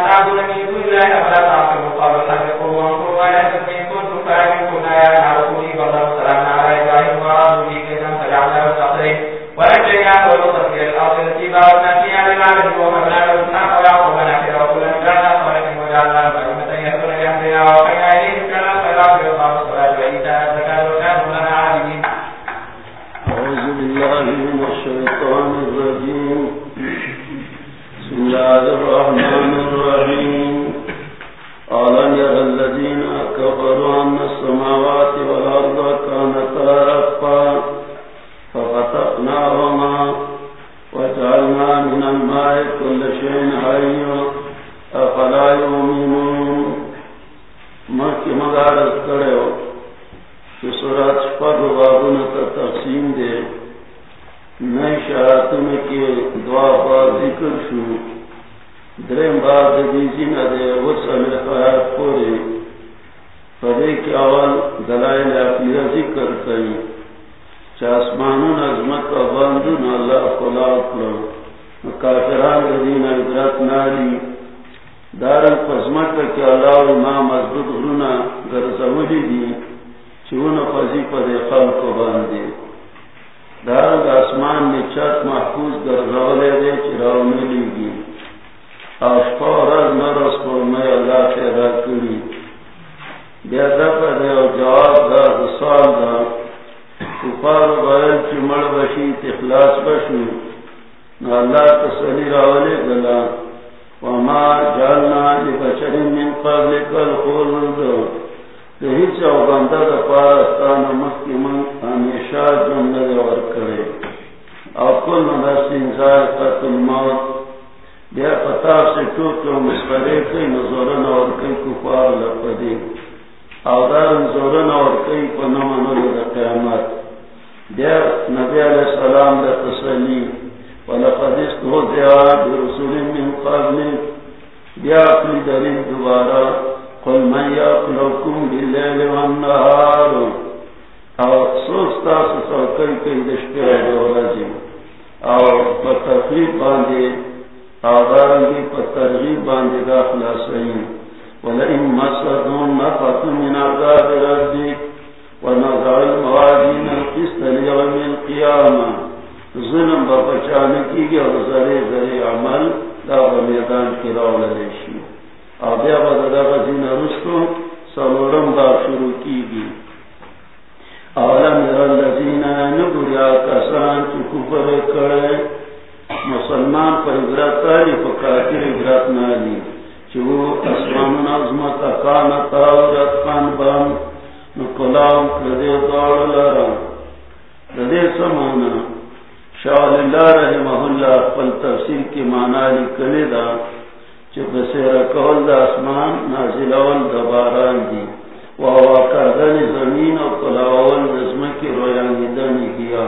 بالليل ظلم کی گئی اور ذرے ذرے عمل دا با میدان کی راو للیشی آبیا بدلا بزین رستو سلورم با شروع کی گئی اولم الذین نبریا کسان چو کفر کرے. مسلمان پر عبرت تاری فکاتر عبرت نالی. چو اسمان نظمت کانتا ورد خان بام. نکلاو کردے دوڑ لرا. ردے سمانا. شاول اللہ رحمہ اللہ پل تفسیر کی مانا لکلے دا چو بسیر کول دا اسمان نازلول دباران دی کردن زمین اور کلاول نظم کی رویانی دنی کیا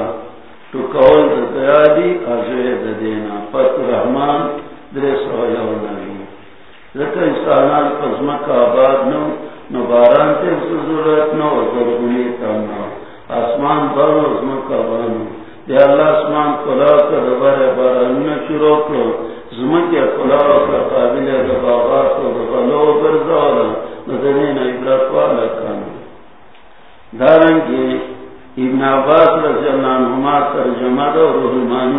تو کول دیا دی ازوے دینا۔ پت رحمان درس رویا نبی۔ ذکر انسانان قزم کا آباد نو نو باران تے ضرورت نو ضروری کم نو۔ آسمان بر عزم کا بانو۔ دے اللہ آسمان کلا کر بر باران شروع کرو زمن کے کلا کا قابل دباغات و دبالو برزالا نظرین عبرت والا کانا دارنگی ابن عباس رضی اللہ عنہما ترجمہ دا روح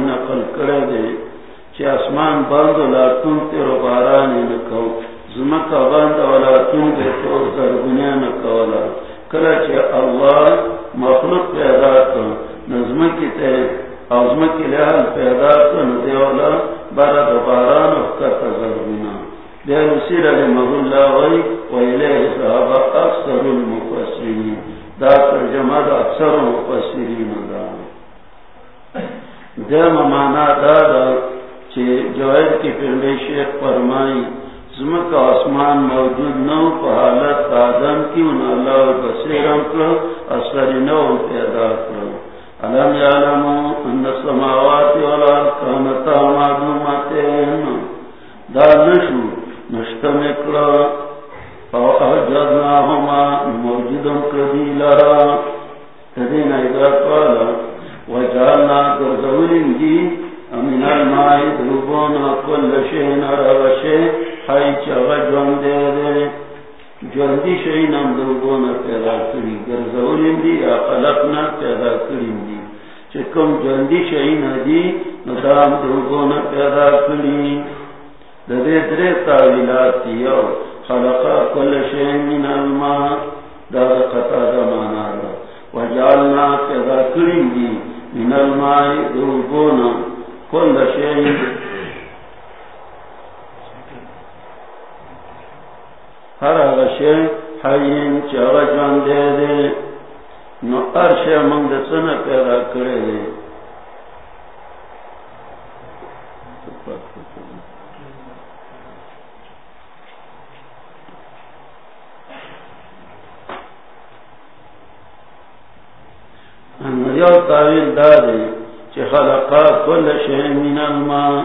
نقل کرے دے۔ چی اسمان بند لا تن تیرو بارانی نکو۔ زمکا بند ولا تن دے تو زرگنیا نکولا۔ کلا چی اللہ مخلوق پیدا کرو کن نظمکی تے ازمکی لحل پیدا کن، دیولا برا دباران افتر زرگنیا سیر علی محلہ وی ویلے صحاب اکثر المفسرین۔ دا ترجمہ دا اکثر المفسرین دا۔ دیم مانا دا دا چی جوائد کی پرلے شیخ فرمائی، زمک آسمان موجود نو پا حالت آدم کی ان اللہ بسیرم کرو اثر نو پیدا کرو علم یعلمو ان سماواتی والا کانتا معلوماتے دا نشو نشتم اکلا او احجدنا ہما موجودم کدی لرا تدین ایدرات والا وجعلنا گرزولین دی امین المائی دروبونا کل شین روشے حی چغا جون دے دے جوندی شین ام دروبونا پیدا کری گرزولین دی یا خلقنا پیدا کرین دی چکم جوندی شین دی ندام دروبونا پیدا کرین درے درے تاویلات خلقا کل شین من الماء دا قطع دا وجعلنا پیدا کریم دی من الماء کل شین ہر اغا حیین چاگا جان دے دے، نو ارشا منگ دسن پیدا کرے دے۔ یو تاویل دارے چی خلقا کل شئی من الماء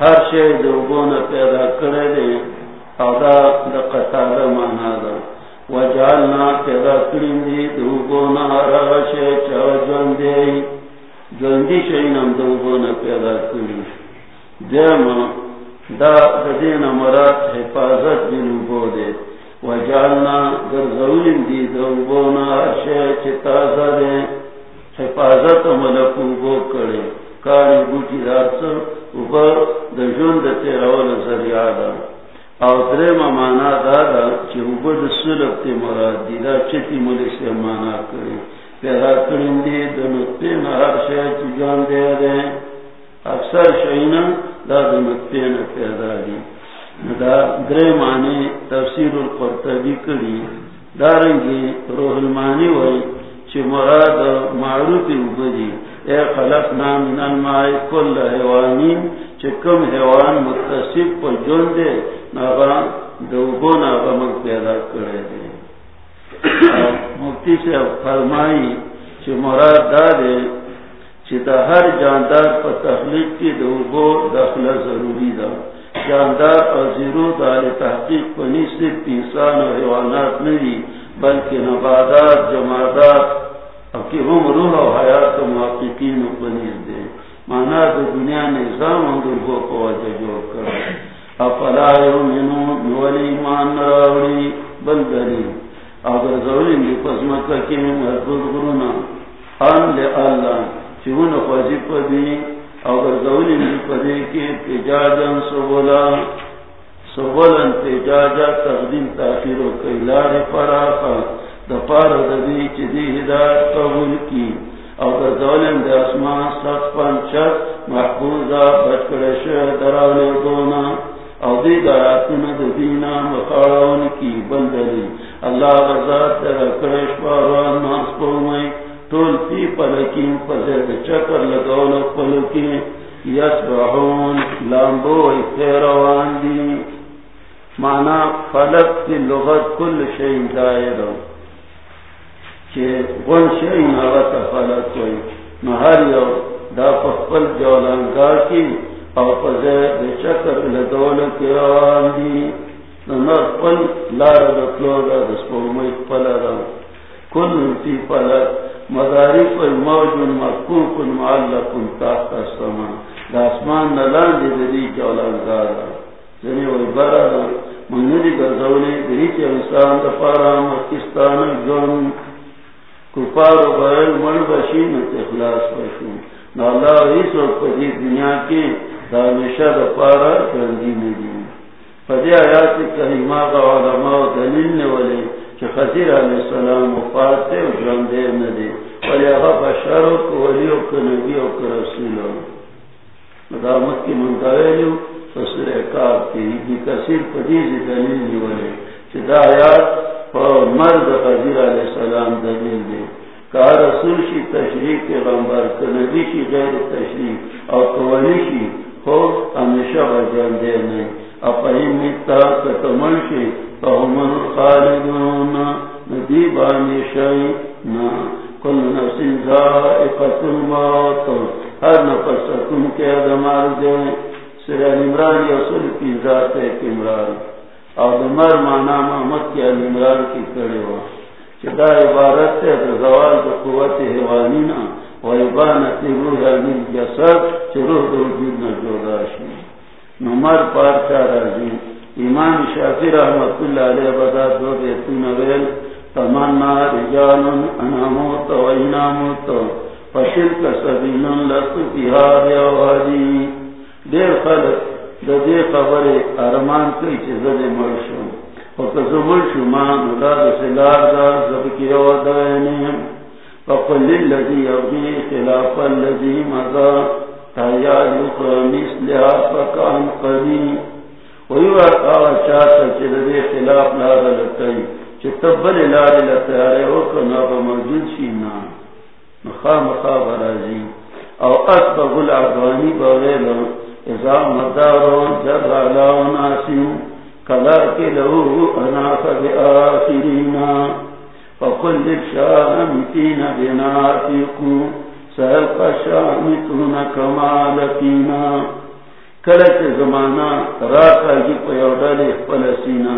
ہر شئی دوگون پیدا کرے دے۔ او دا دا قطار مانا دا وجعلنا پیدا کریم دی دوگون آرہ شئی چاو جون دے جون شئی نم دوگون پیدا کریم دیم دا دین مرات حفاظت دی. نبو دے وجعلنا گرزولیم دی دوگون آرہ شئی چی تازہ دے حفاظت ملکو گو کرے کاری بوٹی دارسر اوپر دجون دا تیرول ذریعہ دا او درم مانا دا دا چی اوپر دا سلب تی مراد دی دا چتی ملی سے مانا کرے پیدا کرن دی دا نطپی نهر شای چی جان دے دے اکثر شاینا دا دا نطپی پیدا دی دا درم معنی تفسیر القرطبی کری دارنگی روح المانی وی چی مراد معروف اوبدی اے خلق نام من المائی کل حیوانین چی کم حیوان متصف پر جون دے ناغا پیدا کرے دے۔ مفتی سے فرمائی چی مراد دا دے چی دا ہر جاندار پر تخلیق کی دوگو ضروری دا۔ جاندار اور زیرو دار تحقیق پنی صرف انسان و حیوانات نہیں بلکہ نبادات جمادات کی روح و حیات محققین پنیز دے۔ مانا تو دنیا نظام اندر کو جو کر۔ افلا یومنون ولی مان راوڑی بلدری اگر زولین دی پزمکہ کی محدود گرونا ان لے اللہ چون خوزی پدی. اگر زولین دی پدی کی تجاجن سبولا، سبولن تجاجا تقدیم تاخیر و کئلار فراخا دپار دبی چی دی ہدایت قبول کی. او در دولم دی اسمان ست پنچت محفوظا بچکڑش درالی دونا. او دی داراتون دبینا مخارون کی بندری اللہ غزات در اکڑش باروان ناس پومئی تول تی پلکین پزید چکر لگول پلکین یسبحون لامبو ایتیروان دی مانا فلک کی لغت کل شئی دائرہ غن شئی نغت کوئی نو ہر یو دا پخپل جولانگار کی او پزے دے چکر لدول کی آوان دی نو پل لار دکلو دا دسپومی پلا دا کل تی مداری پر موجن مکوک دا اسمان نلان دی دی وی برا دا منیدی گرزولی دی چی انسان دا پارا مکستان جون. کفار و غیر مر بشین اخلاص بشو نو اللہ عیس و پدی دنیا کی دانشہ دا پارا کرندی ملی پدی آیات کریمہ کا علماء دلیل نے والے کہ خزیر علیہ السلام وفات تے و جاندے ندے ولی اغا بشارو کو ولی و کنبی و کرسولو مدامت کی منتویلیو فسر اکاب کی ابن کثیر پدیز دلیل نے والے کہ دا آیات پر مرد خضیر علیہ السلام دلیل دے کہا رسول شی تشریح کے غمبر کنبی شی غیر تشریح اور قولی شی ہمیشہ بجان دے نہیں فہمن خالدون. نا کل الموت. ہر نفس کن کے دے یسل کی ذات ایک عمران. اور مانا محمد کی عمران کی کڑے ہو چدا عبارت ہے زوال قوت حیوانی نا و روح علم جسد چروح دو جید نہ جوداشی نمر پار چار راجی ایمان شافی رحمت اللہ علیہ بدا دو دیتون ویل تمنا رجال اناموت و اناموت فشل کا سبیل لست بہار یا وادی. دیر خلق دا دے خبر ارمان کی چیز دے مرشو فکزو مرشو مان دا سلار دا زب کی او دائنی فقل للذی یبی خلاف اللذی مزا تایا یخر مثلها فکان قدی ویو آقا چاہتا خلاف لارا لکی چی تبل لارا لتیارے وکنا بمجد مخام خواب رازی او اسبغ العدوانی بغیلو اذا مدارون جر علا ناسیم کلا کی لہو اناس بآخرینا فقل للشامتین بناتیکو سہلق شامتون کما لکینا کلچ زمانا راکا جی پیوڈل پلسینا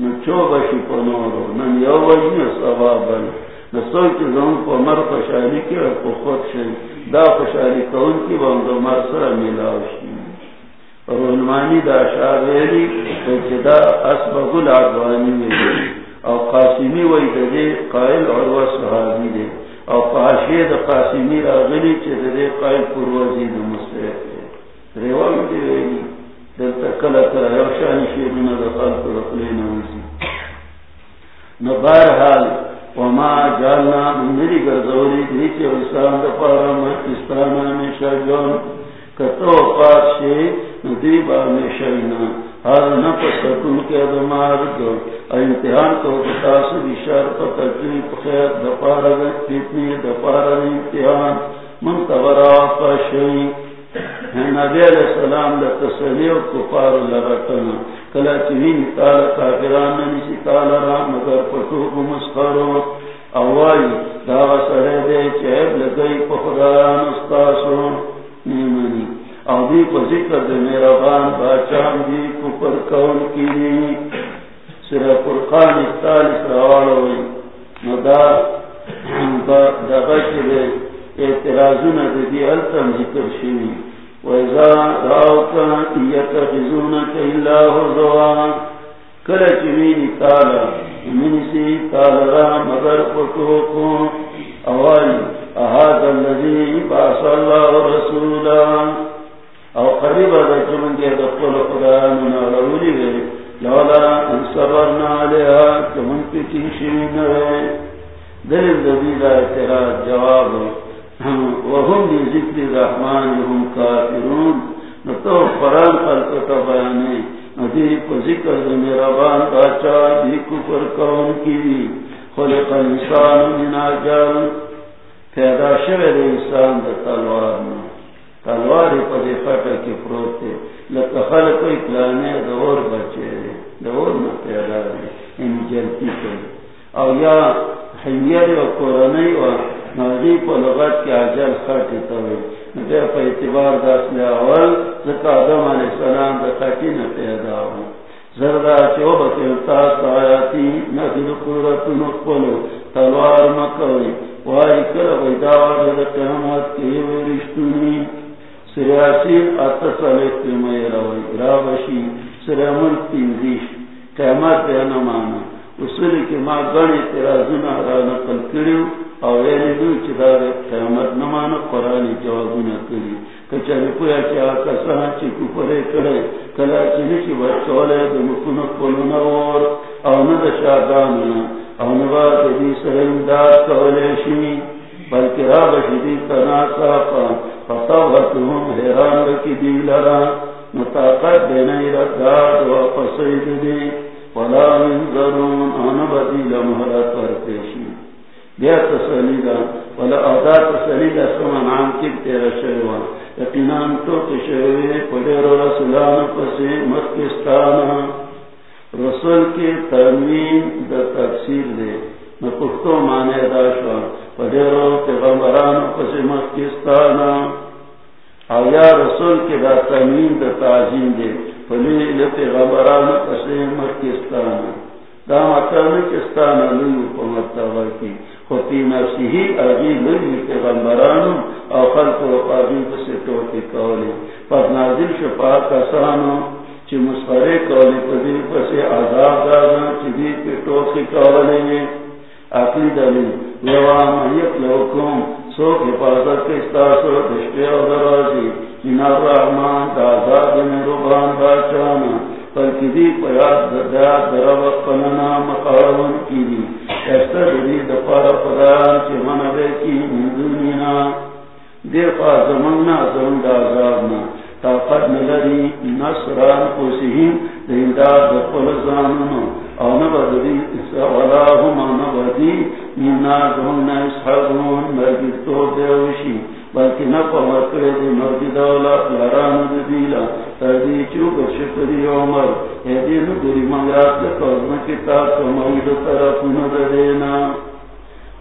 نچو بشی پنورو نن یو وجن سوابا نسوچ زون پا مر خوشحالی کی اور خود شئی دا خوشحالی کون کی بندو مر سر ملاوشی رحمانی دا شاویلی دا اسبق العدوانی ویلی او قاسمی وی دے قائل عروہ صحابی دے او قاشی دا قاسمی را غلی چے دے قائل پروازی دا مستحق دے ریوان دے ویلی دل تکلتا یوشانی شیرنا دا قائل پر خلق رقلین ویسی نبارحال وما جالنا میری گرزولی دیچے ویسان دا پارا مرکستانا میں شاگون کتو پاس شیخ ندیبا نشینا ہر نفس کن کے دمار دو امتحان کو بتاس بشار پر تکلیف خیر دپارا فتنی دپارا امتحان منتورا پشی نبی علیہ السلام لتسلی و کفار لغتنا کلا چوین تالا کافران نسی تالا را مگر پتوک مسخرو اوائی داغ سرے دے، چہب لگئی پخدان استاسو نیمانی آدھی کو ذکر دے میرا بان باچان دی کپر کون کی سر فرقان اکتالیس روالوئی مدار اعتراضون دی التم ذکر شوی وَإِذَا رَأَوْكَ يَتَّخِذُونَكَ إِلَّا هُزُوًا۔ کل چوینی تالا منسی تالا را مگر پتوکو اوائی احاد اللذی باس اللہ رسولا۔ او قریب دا چمن دے دقل خداننا رولی گئے لولا ان صبرنا علیہا چمن کی تنشین رہے دل دبیل اعتراض جواب وهم بی ذکر رحمان هم کافرون. نتو قرآن خلقتا بیانے ندی کو ذکر میرا بان باچا دی کفر کون کی. خلق انسان من آجال. پیدا شوه دی انسان دا تلوار نا تلوار پا دی. خطا کی پروتے لکا خلق اکلانے دور بچے رہے دور نا پیدا دی ان جلتی کر او یا حییر و قرنی و نوزی پا لغت کی عجل خطی توی دے پا اعتبار داس لے اول زکا آدم علیہ السلام دا خطی نا پیدا ہو زردہ چو بکلتا سایاتی نفل قررت نقبلو تلوار مکوی وائی کل بیداوار دا قیامت کی ورشتونی سریاسین اتصالیت میں روی رابشی سریمن تینزیش قیامت بے نمانا اصولی کی ما گنی تیرازونا را نقل کریو، او ویلی دو چی دا قیامت نمانا قرآنی جوابونا کری. کچانی پویا چی آکا چی کپرے کرے کلا چی نشی بچولے دو مکنو کلونا ور او ند شاگانونا او نبا دی سر امداد کولے شی بلکہ را بشی تناسا پا فطوحتهم حیران رکی دی لرا نتاقت دینی رداد و پسید دی ولا من ذرون آنا بدی لمحرات ورپیشی بیا تسلیدہ ولا ادا تسلیدہ سمان عام کی تیرا شروع یقینان تو تشوی پدیر رسولان پسی مکستانا رسول کی ترمین دا تفسیر دے نپختو مانے داشوا پدیر پیغمبران پسی مکستانا او یا رسول کی دا ترمین دا تعظیم دے پلی پیغمبران پسی مکستانا دا مطلب کستانا لیو پا مرتبہ کی. خوطی نفسی ہی اگی لگی پیغمبرانو او خلق و قابل پسی توتی کولی. پس نازل شفا کسانو چی مسخرے کولی پسی پسی عذاب دادا چی دی پی توتی کولی. اقلی دلیل ویوان محیط لوکم سوک حفاظت کستاسو دشپی او درازی من الرحمن دا عذاب من ربان باچانا فالکدی پیاد داد درب قننا مقارون کی دی ایسر دی دفار خدایان چی من بے کی من دنینا دیفا زمننا زمن دا عذابنا طاقت ملدی نصران پوسیہم دینداد دخل زاننو او نبدی ولا هم نبدی منا زمنا اسحابون مرگی تو دیوشی، بلکہ نفع مرکرے دی مرد دولا لران دیلا تردی چوب شکری عمر ایدی ندری منگرات لکوزن کتاب کموید طرف ندرینا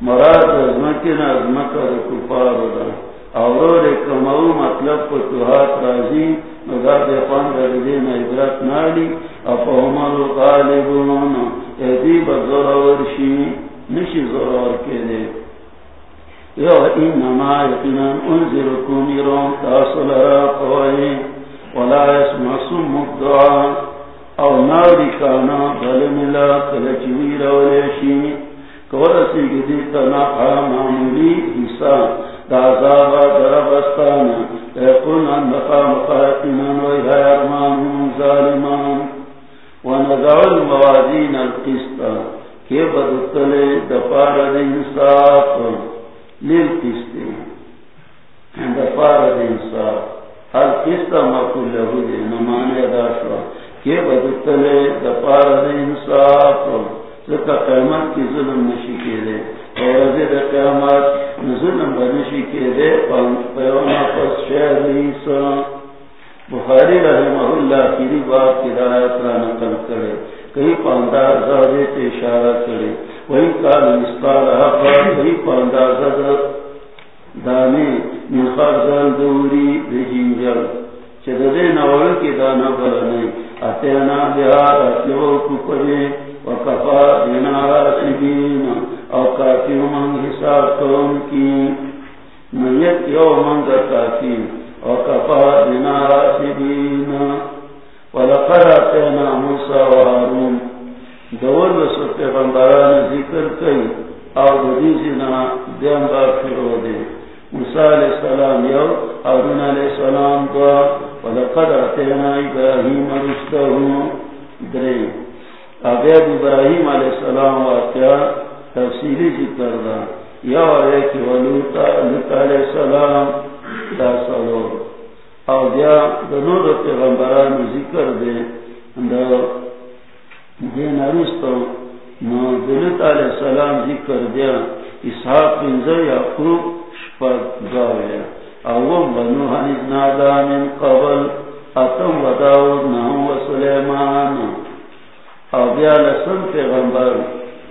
مراد ازمکن ازمکر کفار دا اورور کمو مطلب پتوحات رازی مگر دے پاند ردین عبرت نالی اپا عمر غالبون ایدی بزرور شی، نشی زرور کے دے یو انما یقینا انذرکم یرون تاصل را قوی ولا اسمع سم الدعاء او ناری کانا بل ملا کلچوی رولیشی کورسی گدی تناقا معمولی حصہ دازابا دربستانا یقون اندقا مقاتنا ویہا ارمان ظالمان ونزع الموازین القسطا کہ بدتلے دفار انصاف لیل دفار انصاف ہر قسط مقل لہو دے داشوا کہ بدتلے دفار انصاف سکا قیمت کی ظلم نشی کے دے اور ازید قیمت ظلم بنشی کے دے پیونا پس شہر لیسا بخاری رحمہ اللہ کی بات کی رایت را نقل کرے کئی پاندار زہرے تے اشارہ کرے وہی کال مسکال حفر وہی پاندار زہر دانے مخار زل دوری دے جنجل چددے نوڑ کی دانا برنے اتینا بہار اتلو کپرے وکفا دینا راسبین او کافی من حساب کون کی؟ نیت یو من در کافی او کفا بنا راسبین ولقد آتینا موسیٰ و حارون. دول رسول پیغمبران ذکر کئی، او دیزینا دیم بار فرو دے. موسیٰ علیہ السلام یو، حارون علیہ السلام دو. ولقد آتینا ابراہیم رشتہو. درے. ابید ابراہیم علیہ السلام واقعا تفصیلی ذکر دا. یا ایک ولوتا علیہ السلام، دا سلو او بیا دنور پیغمبران ذکر دے. دا دین عرستو نو دلت علیہ السلام ذکر دیا. اسحاق بنزر یعقوب شپد گاویا. اوم بنو حنیز نادا من قبل، اتم و داود نام و سلیمان. او بیا لسن پیغمبر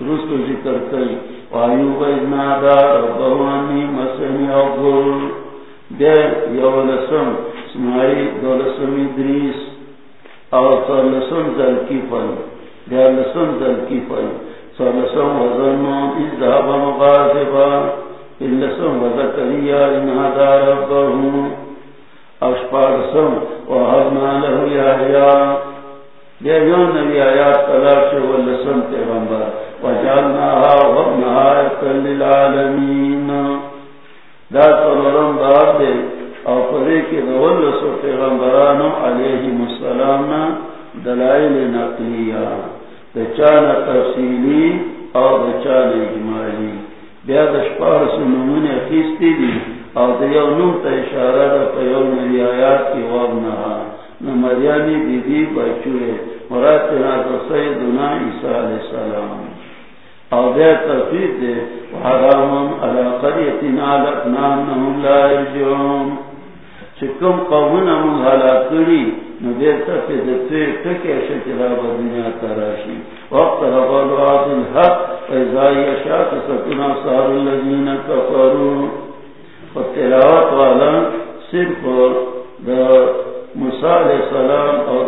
روز کو ذکر کئی. وایوب ازنادا ربوانی مسنی اغل بیا یو لسن سمائی دو لسن ادریس. او سر لسن ذلکی پل بیا لسن ذلکی پل سر لسن وزنون ازدہب مغازبا لسن وزکریا انہادا ربہم اشپار سم وحبنا لہو یا نبی آیات تلاش واللسن پیغمبر. وجعلناها وابنها آیتا للعالمین دا ترورم بار دے او پدے کے دولسو پیغمبرانو علیہم السلام دلائل نقلیہ دچان تفصیلی او دچان اجمالی. بیا دشپار سنمون اخیستی دی او دیو نم تا اشارہ دا پیو نبی آیات کی وابنها. مریانی بی بی بچوئے، مراد تینا تو سیدنا عیسیٰ علیہ السلام. او دے قریتنا لا چکم قومنا من دنیا تراشی وقت ربال الحق سکنا سار اللذین کفرون فتلاوات والا صرف دا موسیٰ علیہ السلام او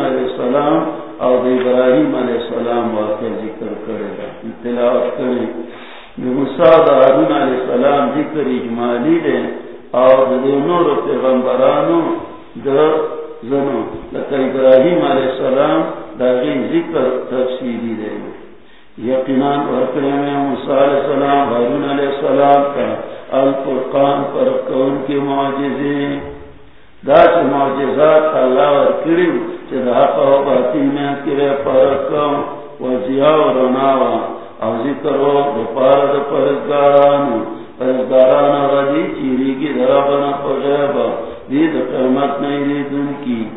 علیہ السلام او دا ابراہیم علیہ السلام واقع ذکر کرے گا تلاوت کرے موسیٰ دارون علیہ السلام ذکر اجمالی دے او دا نور پیغمبرانو دا زنو. لکہ ابراہیم علیہ السلام دا غین ذکر تفسیری دے یقیناً ورکڑے میں موسیٰ علیہ السلام حارون علیہ السلام کا الفرقان پر کون کی معجزیں دا چھ معجزات اللہ ورکڑیم چھ دا حقا و باطن میں کرے پرکم و زیاء و رناوا او ذکر و دپار دا پرزگاران پرزگاران غدی چیری کی درابنا پغیبا. دی دا قیمت نہیں دن کی.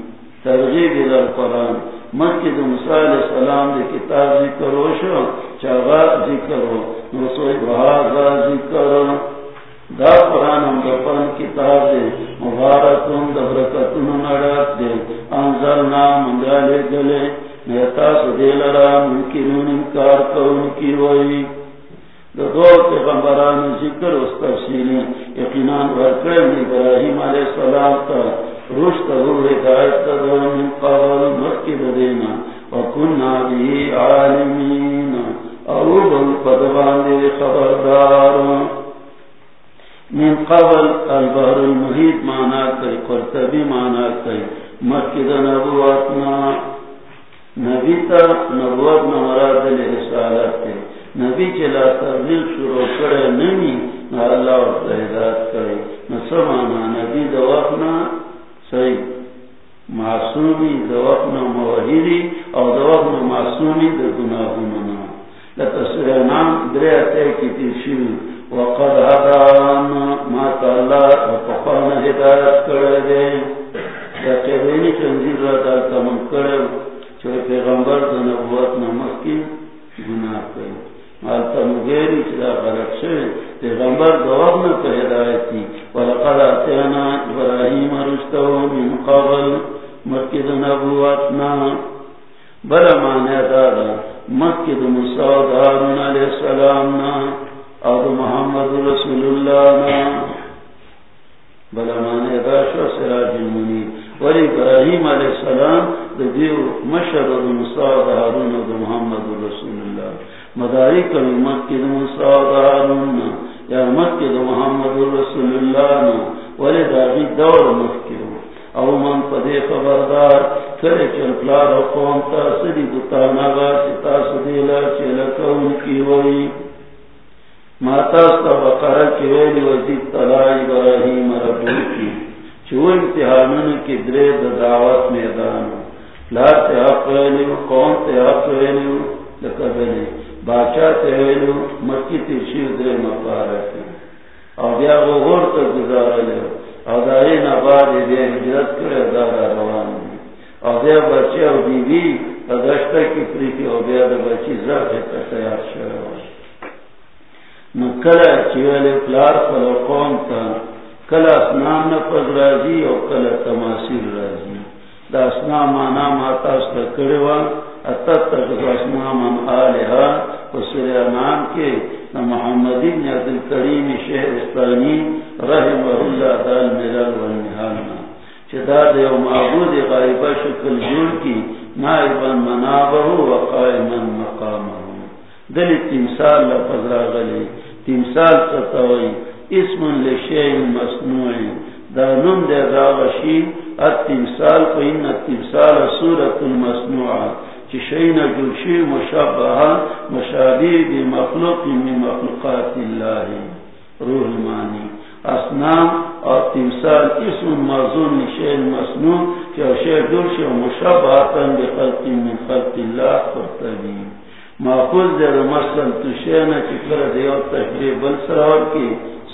ترغیب در قرآن. مکی دا موسیٰ علیہ السلام دی کتاب ذکر و شو. چاگا ذکر و نسوئی بہازا ذکر و دا قرآن ہم دفن کتاب دے. مبارکون دا برکتون نڑات دے. انزلنا منگالے گلے. نیتا سدے لرا ممکنون انکار کون کی وئی دو پیغمبران ذکر اس تفصیلی یقینان ورکرم ابراہیم علیہ السلام تا رشت ہدایت من قبل دینا وکننا بھی عالمین دے من قبل البحر مانا کئی قرطبی مانا کئی مکد نبوتنا نبی تا نبوت نمراد دل رسالت تے نبی چلا تبلیل شروع کرے نمی نا اللہ و تحیدات کرے نسمانا نبی دوقنا صحیح. معصومی دوقنا موحیدی او دوقنا معصومی در گناہوننا لتصویر نام دریاتے کی تیشیل وقد هدانا، ما تعالى وقفانا هدايت کرده یقینی چنزیر را دالتا من کرده چو پیغمبر دا نبوت نمک کی گناہ کرده مالتا مغیری چلا غلط شده پیغمبر دا وقت نکا هدایتی ولقد آتینا ابراهیم رشتو من قبل مکی دا نبوتنا بلا معنی دادا مکی دا موسیٰ دارون علیہ السلام نا۔ اور محمد رسول اللہ نا۔ بلا مانے راشا سراج المنی ولی ابراہیم علیہ السلام دا دیو مشر دا مصاب ہارون دا محمد رسول اللہ. مداری کبھی مکی دارون یا یعنی مکی دو محمد رسول اللہ ولی داغی دور مکی او من پدے خبردار کرے چل پلار و قوم تا سری دتانا گا ستا سدیلا چل کون کی وئی ماتا ستا بقرہ کی ویلی وزید تلائی براہیم ربو کی. چو امتحانن کی درے دعوت میدان لا تحق ویلیو قوم تحق ویلیو لکبلی باچا تحویلیو مکی تیشیو درے مپارکی او بیا غور تا گزارا لیو او داری نباد بیا حجرت کرے دارا روان دی. او بیا بچی او بی بی ادشتا کی پریکی او بیا دا بچی زرد تا تیار شروع. نو کلا چیولی پلار فلو قوم تا کلا اسنام نفذ رازی او کلا تماثیل رازی دا اسنام مانا ماتا استا کرے وان اتت تک اسنام ام آلہا وسر انام کے نا محمد ابن عبد الکریم شہر استانی رحمہ اللہ دال ملال والنہانا چدا دے و معبود غائبہ شکل جور کی، نائبا منابہو و قائما مقامہو۔ دل تمثال لفظ راغلے تمثال ستوئی اسم لشیء مصنوع دانم دے راغشی التمثال فإن التمثال سورة المصنوعات چشین جوشی مشابہ مشابی بھی مخلوق من مخلوقات اللہ. روح مانی اسنام اور تمثال اسم موضوع نشین مصنوع کہ اشیر جوشی مشابہتاً بخلق من خلق اللہ قرطبی. ماخوذ دیر مثلا تشین چکر دیو تحریب السرار کی.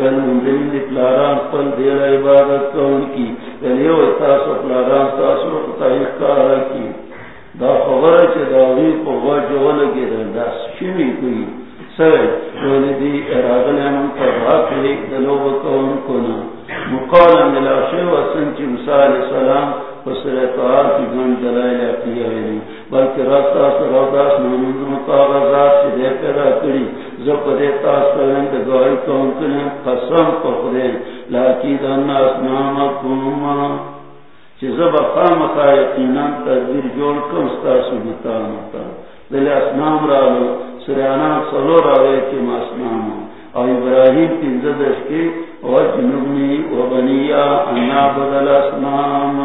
ویل مندلین لپلاران پل دیر عبادت کون کی یعنی ویلیو تاسو پلاران تاسو تایخ کارا کی۔ دا خبر چه داوی پا وجه لگی در دست شمی کوئی سوی رولی دی ارادن امن پر حق لیک دلو بکون کنا مقالا ملاشه و سنچی موسیٰ علیہ پسر اتحار کی گن دلائل اقلیه ویلی بلکه سراداس نمون مطابقات چه دے پیدا کری زب دے کون قسم لاکی دن خام کا یقینا تدبیر جوڑ کم دل اسنام رالو سریانا سلو او ابراہیم کی کی وجنبنی انا بدل اسنام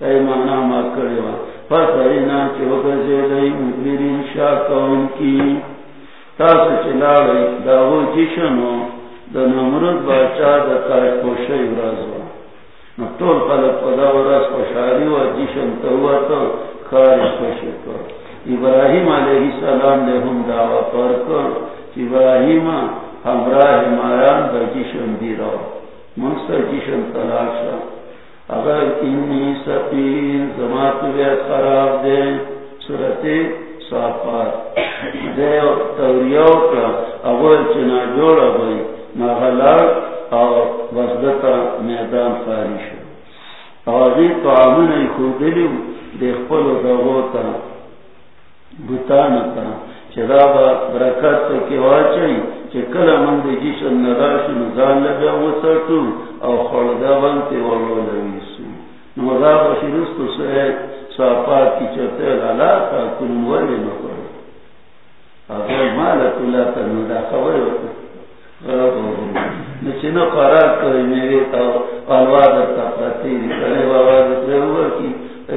اے مانا ما کرے مدبرین شاہ کون کی تاس چلا رئی جشنو دا نمرد باچا دا پوشی و جشن خوشی ابراہیم علیہ السلام نے ہم دعوی پر ابراہیم ہمراہ ماران دا جشن دی رو منسا جشن تلاشا اگر انی سپین زمات خراب دے صورت صافات دے توریو کا اول چنا جوڑا بھئی ناغلار اور وزدتا میدان خاری شو آغی تو آمن ای خودلیو دیخ پلو دغوتا بوتانتا چرا با برکت تا کی واچای چه کل من دی جیشن نداشو نزان لگا وسطو او خلدا بانتی ولو لویسو. نوزا باشی رستو سوید صافات کی لالا ولی اگر خبر قرار کوئی میرے کرے بابا کی۔ اے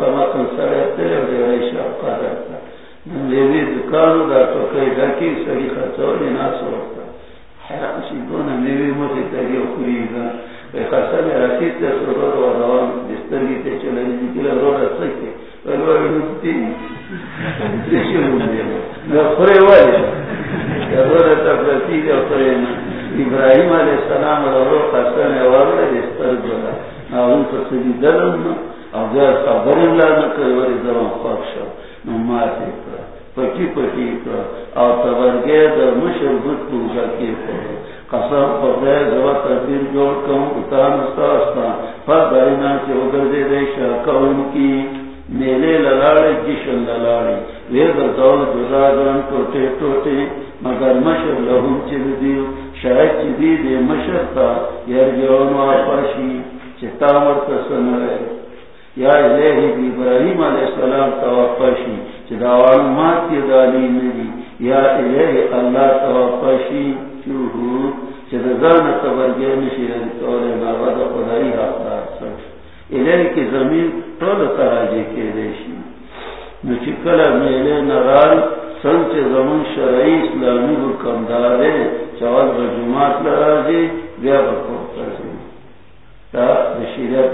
کما کن ریشا قرار تا میری دکان دا تو کئی حیران رسید تے سرور و روان۔ دسترگی تے چلے نکلے رو رسکے ولو نکتی دیشو مندے میں خورے والی ابراہیم علیہ السلام رو قسم ورد استر جلا ناون فسدی دلن اگر خبر اللہ نکر وری زمان خواب شو نماتی کرا پکی پکی کا او تبرگے در مشر بود پوجا کی کرو قسم پردے زوا تدبیر جوڑ کم اتان استاستا پر دائنا چی ادر دے دے شاکون کی۔ میلے للاڑے، جشن للاڑے۔ ویر بردول جزاگرن ٹوٹے ٹوٹے، مگر مشر لہم چی دیو۔ شاید چی دی دے مشر تا یر جون واپاشی چی تامر تسن رہے یا الہی ابراہیم علیہ السلام توفشی چی داوان مات کی دالی ندی یا الہی اللہ توفشی چوہو۔ چی دزان تبرگی نشی رضی طور بابا دا خدای حقدار زمین کے نو زمین شرعی اسلامی حکم دارے چوال بجماعت بیا بکر ترزی شریعت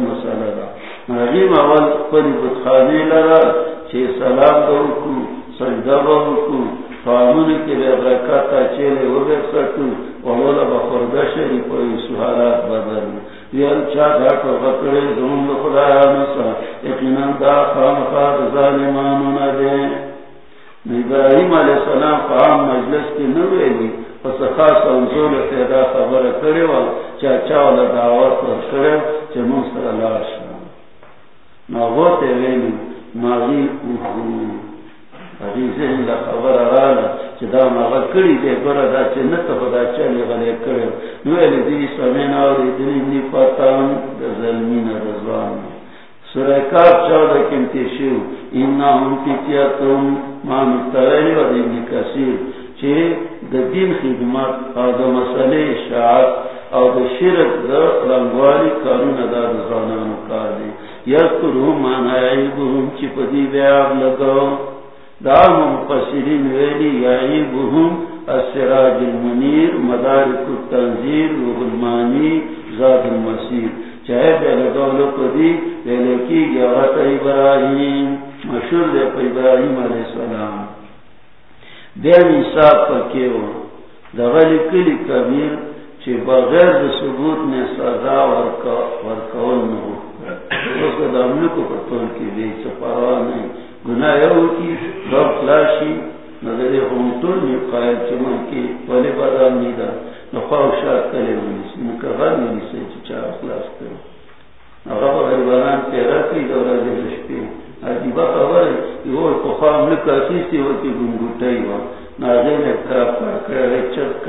دا نغیم اول پری بدخانی لرا، چه سلام دوکو سجدہ بہوکو فامون کے لیے برکاتا چیلے و بکسکو وولا بخوردہ شری پوئی سحالات بدل۔ ویل چا داکو بکڑے زمون خدایا نسا اقنان دا خام خاد ظالمانو ندے ابراہیم علیہ السلام فام مجلس کی نویلی پس خاص انزول تیدا خبر کرے وا چا چا والا دعوت کرے چا مونسر لاشا ناغوت ویلی، ماغی اوہو۔ ذہن دا خبر آرالا چی دا ماغا کری دے برا دا چی نتا خدا چلی غلی کری دی سمین آوری دنی نی دا ظلمین سورہ چودہ اینا ہم پیتیاتم و دین کسیر چی دا دین خدمت او دا مسئلے او دا شرک دا کارون دا دا زانانو کار دی. مانا چی پدی بیاب لگو دام مفسرین ویلی یعیبهم السراج المنیر، مدارک التنزیر روح ذات المسیر. چاہے بے لگو لپدی بے لکی گیارت ابراہیم، مشہور دے پا ابراہیم علیہ السلام. دین انصاف پکیو دغلی کلی کبیر، چی بغیر ثبوت نے سزا ورکول نو. اس کو دامنے کو پتول کی دی سپاروا نہیں گناہ یو کی لاشی ہمتون میں قائل چمن کی ولی بدام نیدا نخواہ شاک کلے ونیسی چچا اخلاص کرو اگر غریبانان تیرا کی دورا خبر ہے وہ ہوتی گنگوٹائی وان ناظرین اکتراب پر کرے چک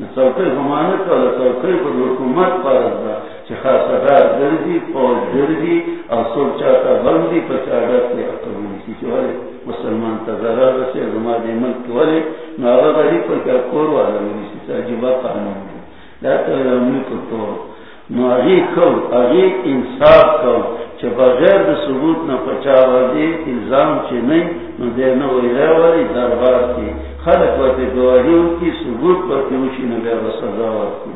دے سوکے حمانت والا سوکے پر حکومت پارز دا چی خاصدار دردی فوج دردی او سوک چاہتا بندی پچاڑت لے اقبولی سی چو والے مسلمان تذرار رسے زمان دے ملک والے ناغا غری پر کیا کور والا ملی سی ساجبا قانون دے لیتا ہے امنی کو تو نو اگی کھو اگی انصاف کھو چی بغیر دا ثبوت نا پچاوا دے الزام چی نہیں نو دے نو ایرے والی دربار کی. خلق وقت گواہیوں کی ثبوت پر کیوشی نبی و سزا ورکو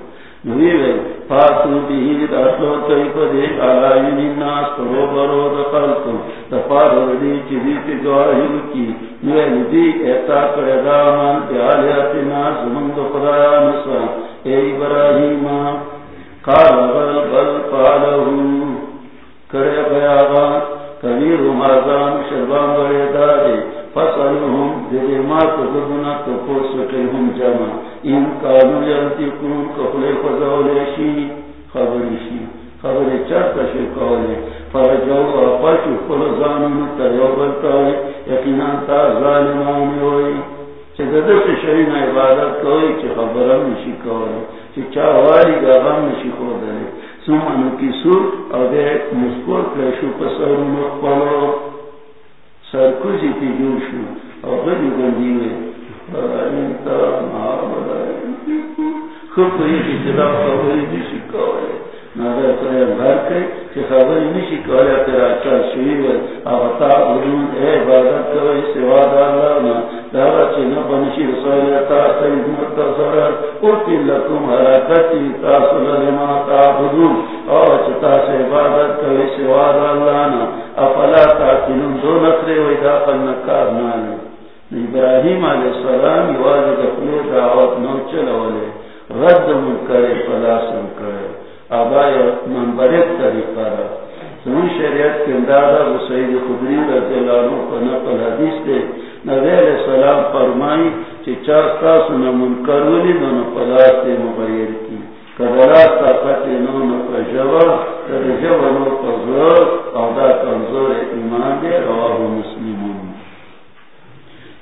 نوی وی فاتو بیہی داتلو طریق دے آلائن الناس پرو برو دا خلقو. دا پارو دی پی گواہیوں کی. نوی ندی ایتا کردہ من بی آلیات ناس من دو خدایا نسا اے ابراہیم قال بل بل پالہو کرے بیاغا کبیر مازان شربان بڑے دارے فصلهم ذریمات ذبنا تپوس کلهم جمع. ان کانو ینتقون کفل فضولشی خبرشی خبر چرتا شی قولی فرجو اپاشو فلزانون تیوبلتاوی یقینان تا ظالمانی ہوئی چه ددست شرین عبادت کوئی چه خبرم نشی کوئی چه چاوالی گاغم نشی خودلی سم کی سور او مسکور کلشو سرکوزی تی او خوب تو یہ صدا خبری دیشی کوئے ناظر کہ خبر نشی کولا تیرا چل اغتا اے عبادت کوئی سوا دارا سید لکم حرکتی تاصل لما تعبدون او چتا سے عبادت کوئی سوا افلا تاکنون دو ابراہیم علیہ السلام یواز دعوت نو چلولے رد من کرے فلاسم کرے آبائی منبرک طریقہ را سنون شریعت کے اندازہ وہ سید خبری رضی اللہ عنہ کو نقل حدیث دے نبی علیہ السلام فرمائی چی چار تاس نمنکر ولی دون پلاس دے مغیر کی. کبراس طاقت نون پجوا کد جوا نو پزور او دا کنزور ایمان دے رواہ مسلمون.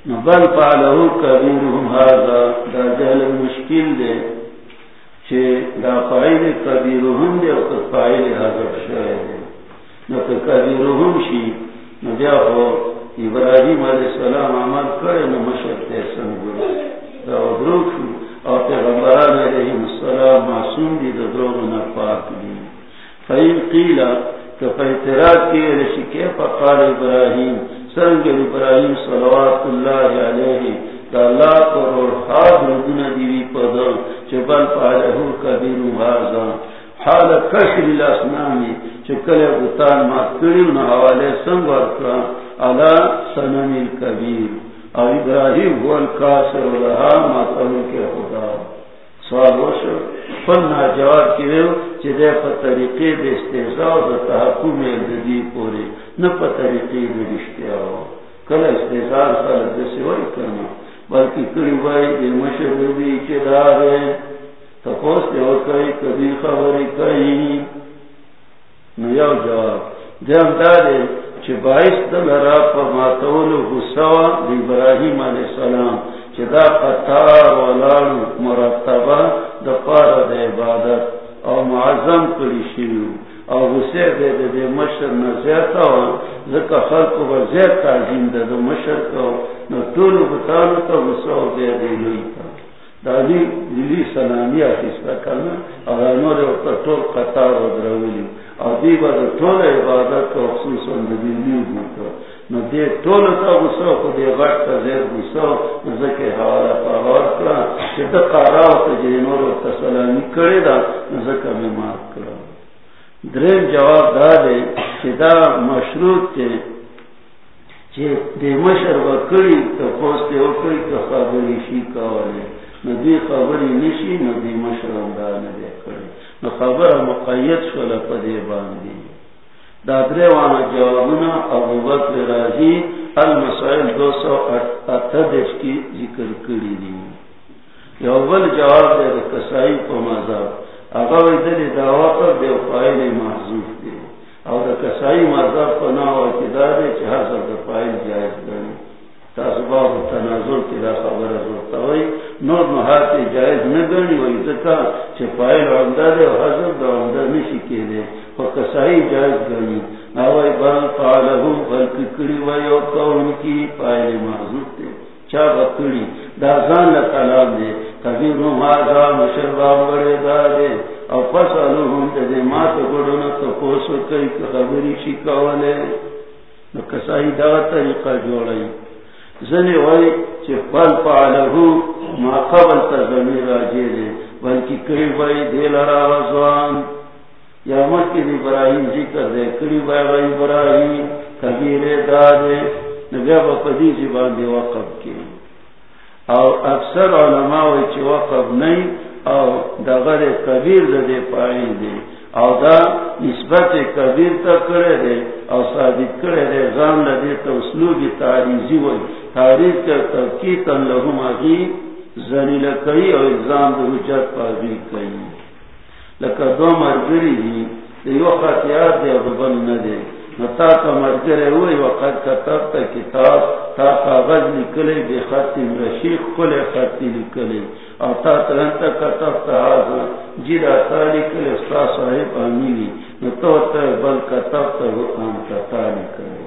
نبل فعلہو کبیرهم هذا، دا جہل مشکل دے the file کبیرهم the O file حضر شوئے دی نو که کبیرهم شی نو بیا خو ابراهیم علیہ السلام عمل کرے نو مشرق تیسن گوی دا ادروک شو. او پیغمبران علیہ السلام معصوم دی، دا دروغ نپاک دی. فائل قیلا که فیترات کی رشی کیفا قال ابراهیم سرنگ ابراهیم صلوات اللہ علیہ اللہ پر دیوی چبل کبیرو حال کشر الاسنامی چکل بطان مات علا سنم الكبیر او ابراہیم هو الکاسر لها ماتلو کے خدا۔ سوال وشو فلنا جواب کیویو چی دے پا طریقے دے استحصاء دا الدی پوری نا پا طریقے دے رشتیاو کل سالت دے سوائی کرنا بلکہ کڑی بائی دی مشہوری کے دارے تپوس دے وکائی کبھی خبری کئی۔ نیو جواب۔ دیم دارے چھ باعث دل را پا ماتول غصوا دی ابراہیم علیہ السلام، چھ دا قطار والان مرتبہ دا پارا دا عبادت۔ او معظم کلی شیو، او غصے دے دے مشر نزیتا ہوا ذکا خلق و زیت تعظیم دے دے مشر کو نو طول و بطالو تا غصہ دے دے لوئی تا۔ دا دی دلی سلامی آخیستا کرنا او انو دے طول قطار و درولی۔ او دی با دے طول عبادت کا خصوصا دے دلی بوتا۔ نو دے طول تا غصہ کو دے غٹ تا زیر غصہ نو ذکر حوالا پا غور کرا چی دا قاراو تا جنور و تا سلامی کرے دا، نو ذکر میں مات کرا جواب دا دے چی دا مشروط تے چی دے مشر و کری تا پوستے و کری تا خبری شی کوالی ندی خبری نشی ندی مشر دا ندے کری نو خبر مقید شولا پا دے باندی دا درے وانا جوابنا ابو بکر راضی المسائل دو سو اتدش کی ذکر کری دی یو بل جواب دے کسائی پا مذہب اگر فائل محضوف دے او دا کسائی مذہب و اعتدار دے چھ حضر دا فائل جائز تاسباب تنازل کی دا خبر نور جائز نگرنی فائل عمدہ دے و حضر دا عمدہ نشی کے دے و کسائی جائز گرنی نوائی بل فعلہو بلکی کری کی فائل محضوف دے چا بکڑی دا زان لکلام دے کبیر مازا مشربام بڑے دا دے او پس علوہم دے دے مات گڑونا تو پوسو کئی خبری شکاولے نو کسائی دا طریقہ جوڑائی زنی وائی چی پل پالہو ما قبل تا زمین راجے دے بلکی کئی بائی دے لرا وزوان یا مکی دی براہیم ذکر دے کئی بائی بائی براہیم کبیر دا دے نبیا با پدی زبان دی وقب کی او اکثر علماء وی چی وقب نئی او دا غر کبیر دا دے پائی دے او دا نسبت کبیر تا کرے دے او ثابت کرے دے زان لدے تا اسلوبی تاریزی وی تاریز کا تبکیتا لہم آگی زنیل کئی او ازام دا حجت پاگی کئی لکا دو مرگری دی دیو خطیات دے او بل ندے نتا تا مرگرے ہوئی وقت کتب تا کتاب، تا کاغذ نکلے بے خطی رشیق کلے خطی نکلے۔ او تا تا کتب تا حاضر جیرا تا نکلے استا صاحب آمینی نتو تا بل کتب تا حکم تا نکلے۔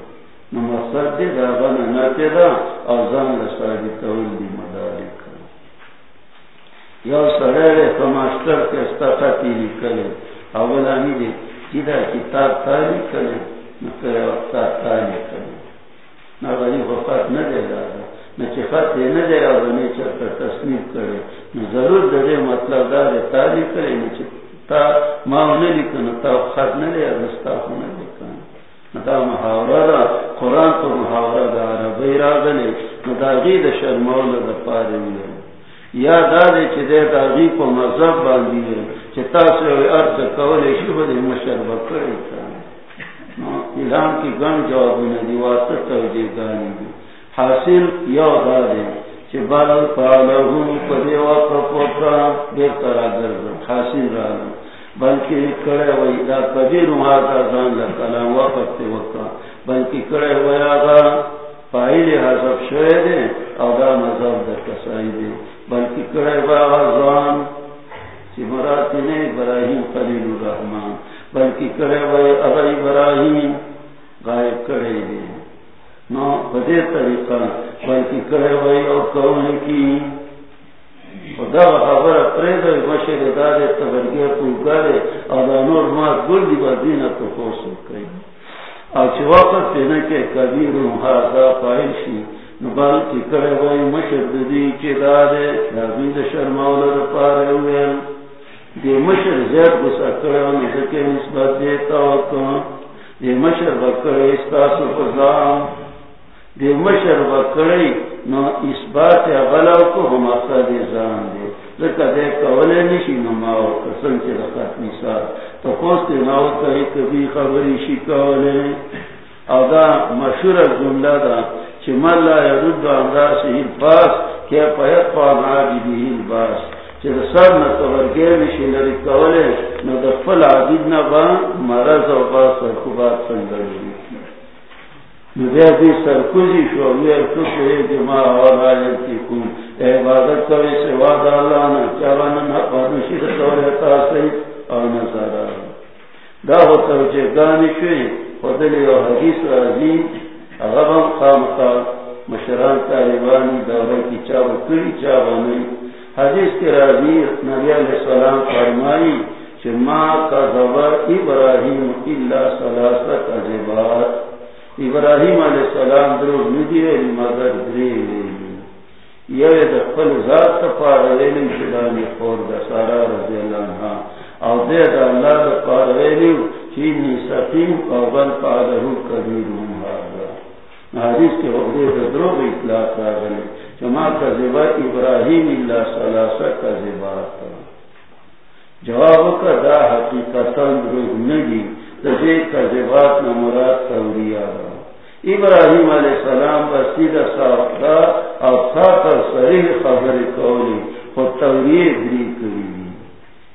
نمصد دی دا غن ناتی دا، او رسالی تول دی مداری کرو یو سرے فماشتر کے استا خطی نکلے۔ اولانی دی جدا کتاب تالی کرے نہ کرے وقتا تالی نہ غریب وفات نہ دے گا نہ چفات دے نہ دے گا تصنیف کرے نہ ضرور دے مطلب دار تالی کرے نہ چتا ماں لکھا نہ تا خط نہ دے نہ لکھا نہ تا محاورہ قرآن تو محاورہ دا عربی نہ دا غید شرمول دا پارے ہوئے یا دے مذہب باندھی ہے چتا سے ارد دے اعلان کی گن جواب نے دی واسطہ توجہ گانی دی حاصل یا دادے چھ بال پالہو پدے وقت پوتا بے ترا گرد۔ حاصل رہا بلکہ کڑے وئی دا پدی کبیر مہاتا زان لکلام وقت تے وقت۔ بلکہ کڑے وئی آگا پائلے حضب شوئے دے او دا مذہب در کسائی دے۔ بلکہ کڑے باغان چی مراتی نے ابراہیم خلیل الرحمن۔ بلکہ کڑے بھائی اب ابراہیم غائب کڑے دے نو بدے طریقہ، بلکہ کڑے بھائی اور کون کی؟ خدا خبر پرید مشر دارے تبرگے تو گارے اور نور مات گل دی بدینہ تو خوص کئی اور چی وقت پینے کے کبیر محاذا پائشی بال کی کرے ہوئی مشر دی کے دادے نبی دا شرماول دا پارے ہوئے۔ دی مشر زید گسا کرے ہوئی دکے نسبت دیتا وکا دی مشر بکرے استاسو پزام دی مشر بکرے نو اس بات غلاو کو ہم اصلا دی زان دے۔ لکا دے کولے نشی نماو قسم چی رخات نسا تو خوستی ناو کئی کبھی خبری شی کولے۔ او دا مشہور جملہ دا چھ چمل لا يرد عن راسه الباس كيف يقفى عن عابده الباس چه سر نتورگه نشی لری کوله نو دفل عبید نبا مرز و باس سرکوبات سنگرزی نو دی سرکوزی شو ویر کسوی جماع والا یلتی کن. عبادت کوئی سوا دا اللہ نا چاوانا نقوانو شیر تولیتا سی، او نظارا دا ہوتا وچه گانی شوی خودلی و حدیث رازی غبم خام خام مشران طالبانی دورہ کی چاو کری چاو نہیں حدیث کے راضی نبی علیہ السلام فرمائی کہ ما کا زبر ابراہیم اللہ سلاست عزبات ابراہیم علیہ السلام درو ندیے مگر دری یہ دخل ذات پار پارویلی شدانی خور دا سارا رضی اللہ عنہ او دے دا اللہ دا پار پارویلی چینی سقیم او بل پادہو کبیر ہوں حدیث کے عہدے کا دروغ اطلاق را گلے جماع کا زبا ابراہیم اللہ سلاسہ کا زبا تھا جواب کا دا حقیقتا دروغ نگی تجھے کا زبات نمرات توریا ابراہیم علیہ السلام کا سیدھا ساکتا اور ساکر صریح خبر کولی خود توریہ دری کری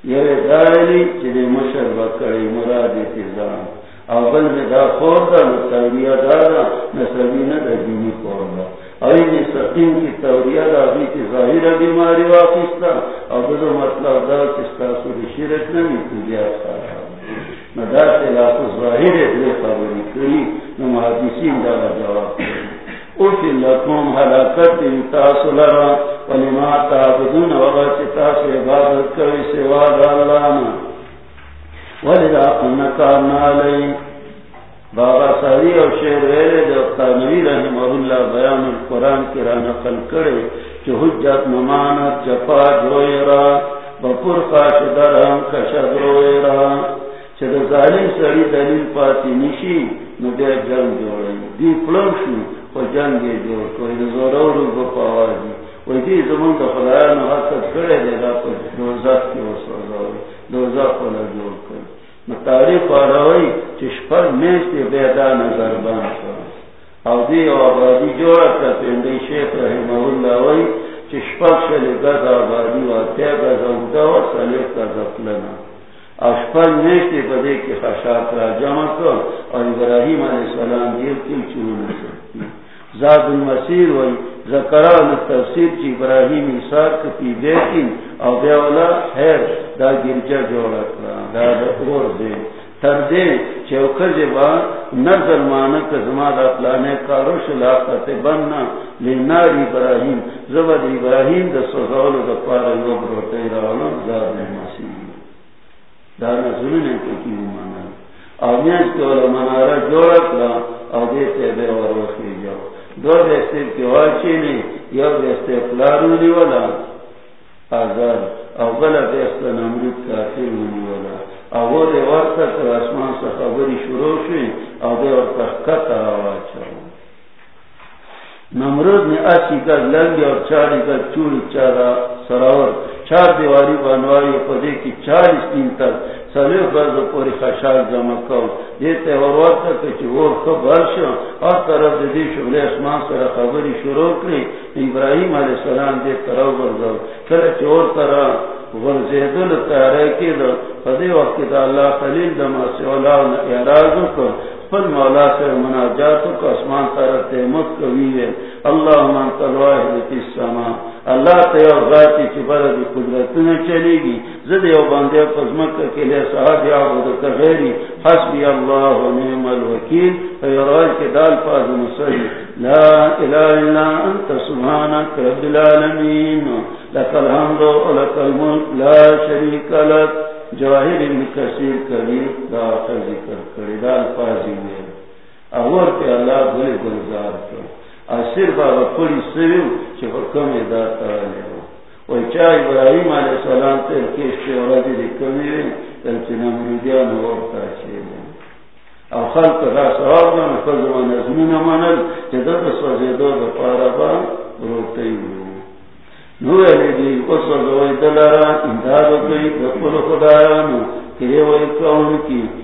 یہ دائلی چلے مشر بکڑی مراد اتزام اول میں دا خور دا توریہ دادا نسبی نہ دا دینی خور دا اوی نے سقیم کی توریہ دا ابھی کی ظاہر بیماری واقعستا اور دو مطلب دا کستا سوری شرک نمی تجیا سارا نہ دا سے لاکھ ظاہر دے خبری کری نہ محدثین دا جواب کری اوفی لکم حلاکت انتاس لرا ولما تعبدون وغا چتاس عبادت کری سوا دا اللہ ولدا علی بابا ساری اور شیر ویلے جو رحمہ اللہ بیان القرآن کی را نقل کرے کہ حجت ممانت جپا جوئے را بپور کا شدر ہم کشد روئے را۔ چد ظالم سڑی دلیل پاتی نشی نو نبی جنگ جوڑے دی پلوشو کو جنگ جوڑ کوئی زورو رو بپاوازی وی دی زمان دا خدایان حقت کرے دے گا پر دوزخ کی وصول دوزخ والا جوڑ کرے تاریخ والا چشپر میز کے بیدا نظر بان او دی آبادی جوڑا کا پیندی شیخ رحمہ اللہ وی چشپر شلی گز آبادی و تیا گز اودا و سلیف کا زفلنا اشپر میز کے بدے کے خشاک را جمع کر اور ابراہیم علیہ السلام دیر کل چون سکتی زاد المسیر وی ذکران تفسیر چی ابراہیم ایسار او حیر دا گرجا جوڑا کرا دا اور دے۔ تر دے چوکر جبا مانک زما دا پلانے بننا لنار ابراہیم۔ زبد ابراہیم دا سوزول دا پارا لوگ روٹے راولا زاد المسیر۔ دا نزلنے کو کی مانا۔ آمیش کے منارا جوڑا کرا اور دیتے بے اور وقی جاؤ۔ دو والا آزاد. او بلا کافر منی والا او دے ورطا اسمان سا خبری شروع شوی، او دے ورطا کتا نے کا لنگ اور چاری کا چوڑی چارا، سراور. چار دیواری بنوائی پدے کی چالیس دن تک سلیو برز پوری خشاک جمع چی اور طرف دی شغل اسمان سر خبری شروع کری. ابراہیم علیہ السلام دے طرف برزو کل چی اور طرف کی دو وقت دا اللہ خلیل دما سے اولاو پل مولا سے مناجات کو اسمان طرف تحمد کوئی ہے اللہ من تلواہ کی اللہ تے ذاتی چبر دی قدرت نے چلے گی زد یو بندے قسمت کے لیے صاحب یا عبد غیری حسبی اللہ و نعم الوکیل فیراج کے دال پاز مصری لا الہ الا انت، سبحانک رب العالمین، لک الحمد و لک الملک، لا شریک لک. جواہر ابن کثیر کری دا ذکر کری دا الفاظی میں۔ اور پہ اللہ بھلے گلزار کر اور صرف آگا پڑی سویو چی حکم ادا ترانے ہو وہی چاہ ابراہیم علیہ السلام تیر کیش پہ اور دی کمی وی تل چی نمریدیان ورطا چی او خلق را سواب دن خلق نظمین منل چی دا دا سوزیدو دا پارا با روتی ہوئی نو علی دی اس وی دلارا انداد گئی دکل خدایانو کرے وی کون کی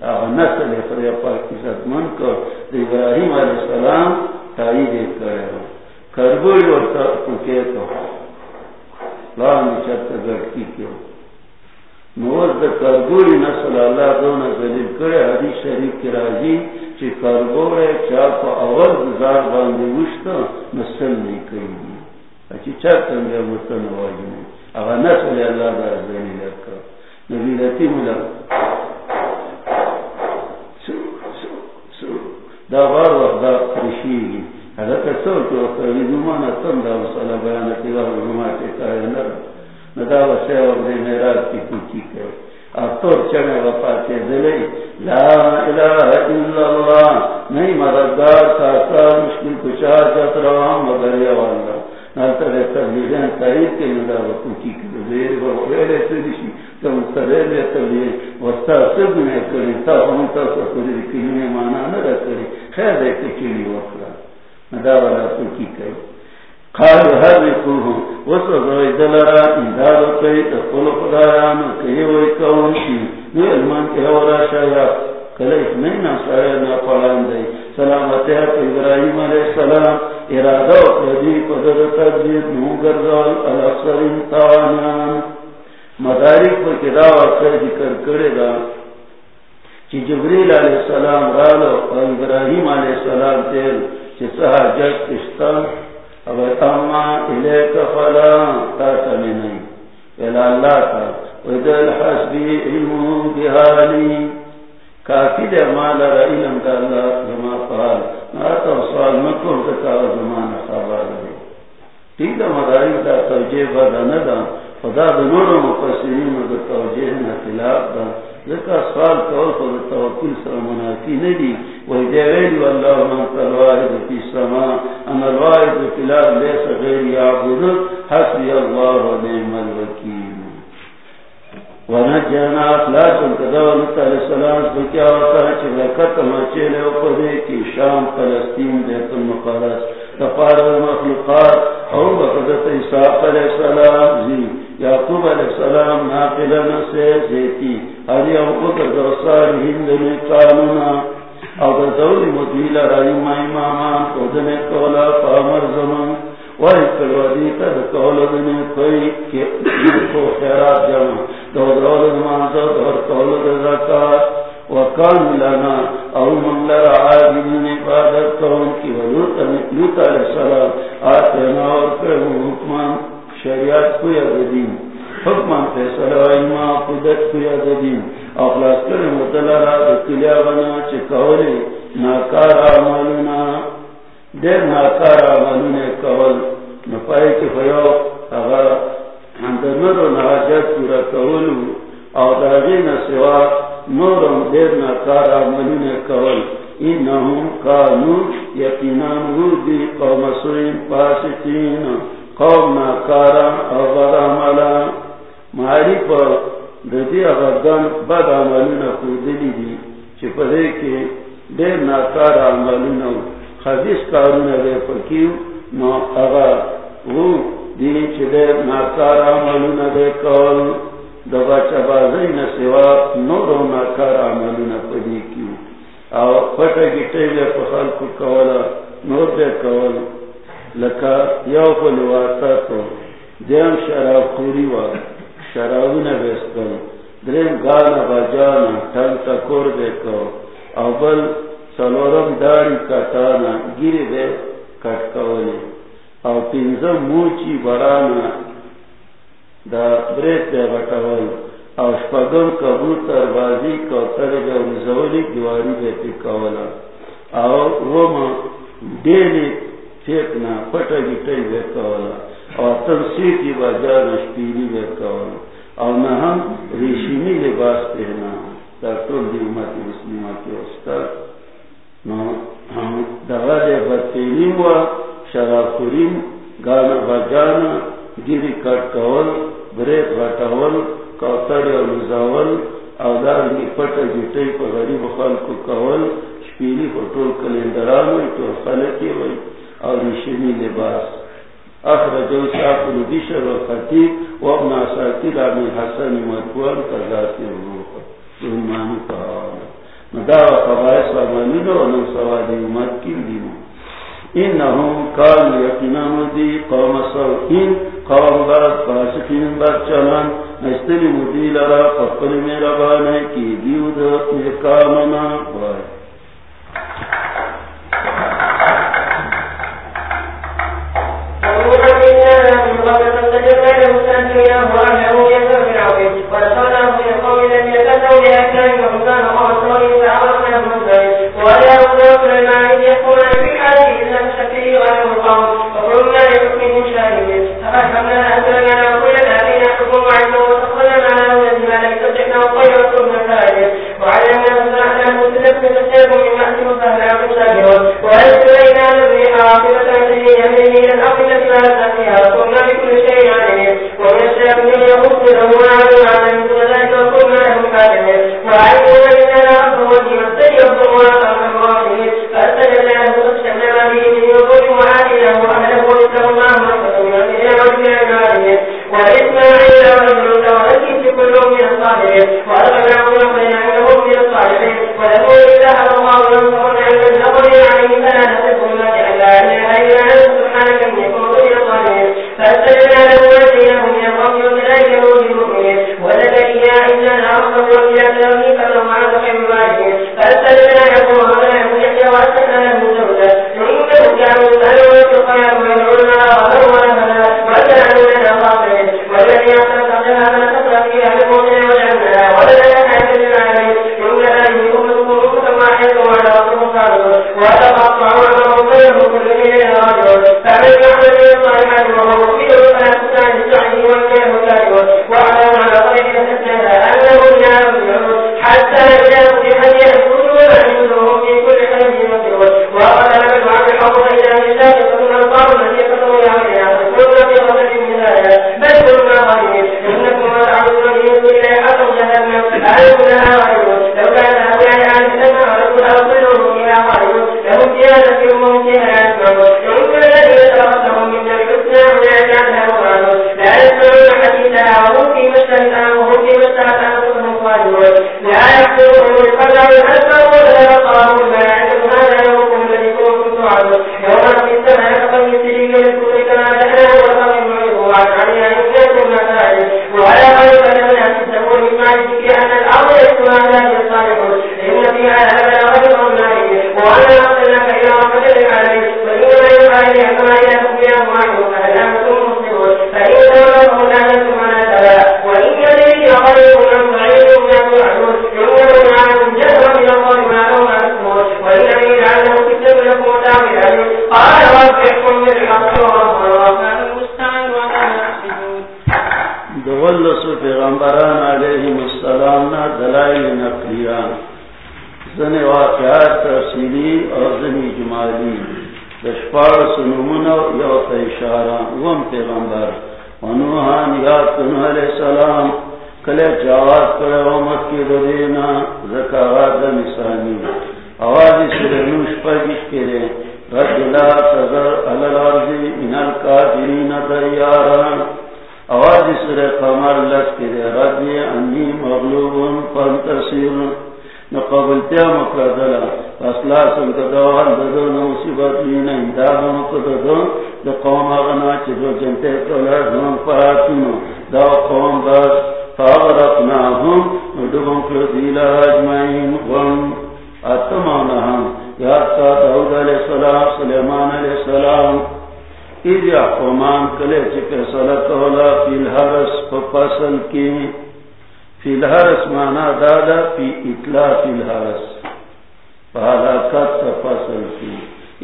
کرو آغا نسل اخری پاکیزت من کو ابراہیم علیہ السلام تایید کرے ہو۔ کربوی و تاکے تو لانی چرت گرکی کیو نوز دا کربوی نسل اللہ دونا ذلیل کرے، حدیث شریف کی راضی، چی کربوی چاپ اول گزار باندے وشتا، نسل نہیں کری اچھی چرتن بیا مستن واجی نہیں۔ اگا نسل اللہ دا زنی لکا نبی رتی ملا۔ دا بار وقت دا خرشیگی حضرت سور کی وقت ری زمانا تن دا وصلا بیانا کی وقت زمانا کی کاری نر ندا وصلا وقت دی میراد کی کچی کر اتور چنے وفاتے دلے لا الہ الا اللہ نہیں مددگار ساسا مشکل کشار جات روان مگر یا والا تاریخ کے ندا وکی دیر وغیرہ سدشی تم سرے تبلیغ وستا سب نے کری تا ہم سب تا سکری کینے مانا نہ رکھے خیر دے کے چلی وکرا ندا والا کی کہے قال هل يكون وصل دلرا اندار کوي ته خپل خدایانو کوي وای کوم شي نو ایمان کې اورا شایا کله نه نه سره نه پالان دی سلامتی ابراهيم عليه السلام ارادہ دی قدر تدبیر نو ګرځول الاکثرین تاوانان مدارک پر کدا اکثر ذکر کرے گا چې جبريل عليه السلام رالو او ابراهيم عليه السلام تل چې سہاجت کشتا او تما الیک فلا تاسمنی الى الله تا ودل حسبی علم بهالی کافی دے مال علم دا اللہ جمع فعال ناتا سوال مکر دکا زمان خبر دے ٹھیک دا مداری دا توجیہ بدا ندا خدا دا مفسرین دا دا ذکا سوال کول خود توکل سر منافی ندی واللہ من فی سما ان الواحد فی لیس غیر حسبی اللہ و نعم الوکیل. ونجانا علیہ السلام بکیا مچیلے اپدے کی شام فلسطین دیت المقارس تفار المخلوقات بقدت علیہ السلام یعقوب علیہ السلام ناقلن سے زیتی. حالی او قدر درسال ہندن قانونا. او در دولی مدویل رائی مائی مامان قدن کولا پامر زمان. وای کلوادی تا کول دنه کوئی کہ کو خیرات جمع. دو دور نماز دور کول د زکات. وکان لنا. او من لرا عابدین عبادت کون کی؟ ولوتا لوتا علیہ السلام آتنا اور پر حکمان شریعت کو یاد دین حکمان فیصلہ ایما قدت کو یاد اخلاص کرے مطلع دکلیا بنا چکولی ناکار عملنا دیر ناکار عملنا کول نپائی کی فیو اگر اندر و ناجت پورا کولو او داغین سوا نورم دیر ناکار عملنا کول انہم کانو یقینان ہودی قوم سوئن پاسقین قوم ناکارا او بد عملا. ماری پر ددی اغدان بد عملنا خودلی دی، چی چپدے کے دیر ناکار عملنا خدیس کارونا دے پکیو نو اغا وہ دین چی دیر ناکار عملنا دے کول. دبا چبا زین سوا نورو ناکار عملنا پدی کیو. او پتا گیٹے لے پخال کو کولا، نور دے کول. لکا یو پلواتا تو. دیم شراب خوری وا. شرابونا بیستل درم گانا بجانا تل تکور دے کو. او بل سلورم داری کتانا گیری دے کٹ کولی او پینزم موچی برانا دا بریت دے بٹاول او شپگم کبوتر بازی کوتر دے ونزولی دیواری دے پی کولا او روم دیلی فیکنا پتا گیٹی دے کولا او تنسیتی بجانا شپیلی دے کولا او نہم ریشیمی لباس پہنا در طول دی امت مسلمہ کی استاد دغا دے بدتینیم و شرافوریم گانا بجانا گیری کٹ کول، بریک غٹاول کوتر او مزاول او دار دی پٹا جیٹی پا غریب خلقو کول، شپیلی پا طول کلندران وی طول خلقی وی او ریشمی لباس. اخرجو ساکل بشر و خطیب و ابن ساکل عمی حسن مدوان قضاتی روح سلمانی پاوانا مداو قبائس و منیدو و نو امت کل دیمو انہم کان یقینانو دی قوم سوئین قوم برد فاسقین بر چلن. نستلی مدی لرا فقل میرا بانے کی دیو دا احکامنا. بائی پریشان ہو وَلَقَدْ اتمانهم یادتا دعود علیہ السلام، سلیمان علیہ السلام۔ اید یا قومان کلے چکے صلت صلتولا فی الحرس فپسل کی۔ فی الحرس مانا دادا، فی اطلاع فی الحرس۔ فحلاکت فصل کی۔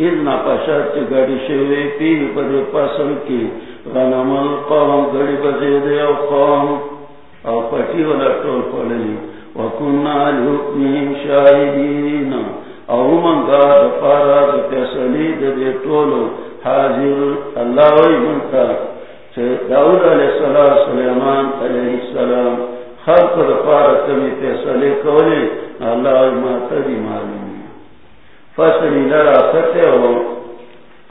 اذنا پشت گڑی شوی، پی پدی فصل کی۔ غنم القوم، گڑی بزید او قوم۔ او پٹی والا ٹول پڑلی وکننا لحکمیم شاہدین او منگا دپارا دپیسلی دے ٹولو حاضر. اللہ وی منتا داود علیہ السلام سلیمان علیہ السلام. خلق دفار کمی فیصلے کولی اللہ ماتا دی معلوم فصلی لرا ستے ہو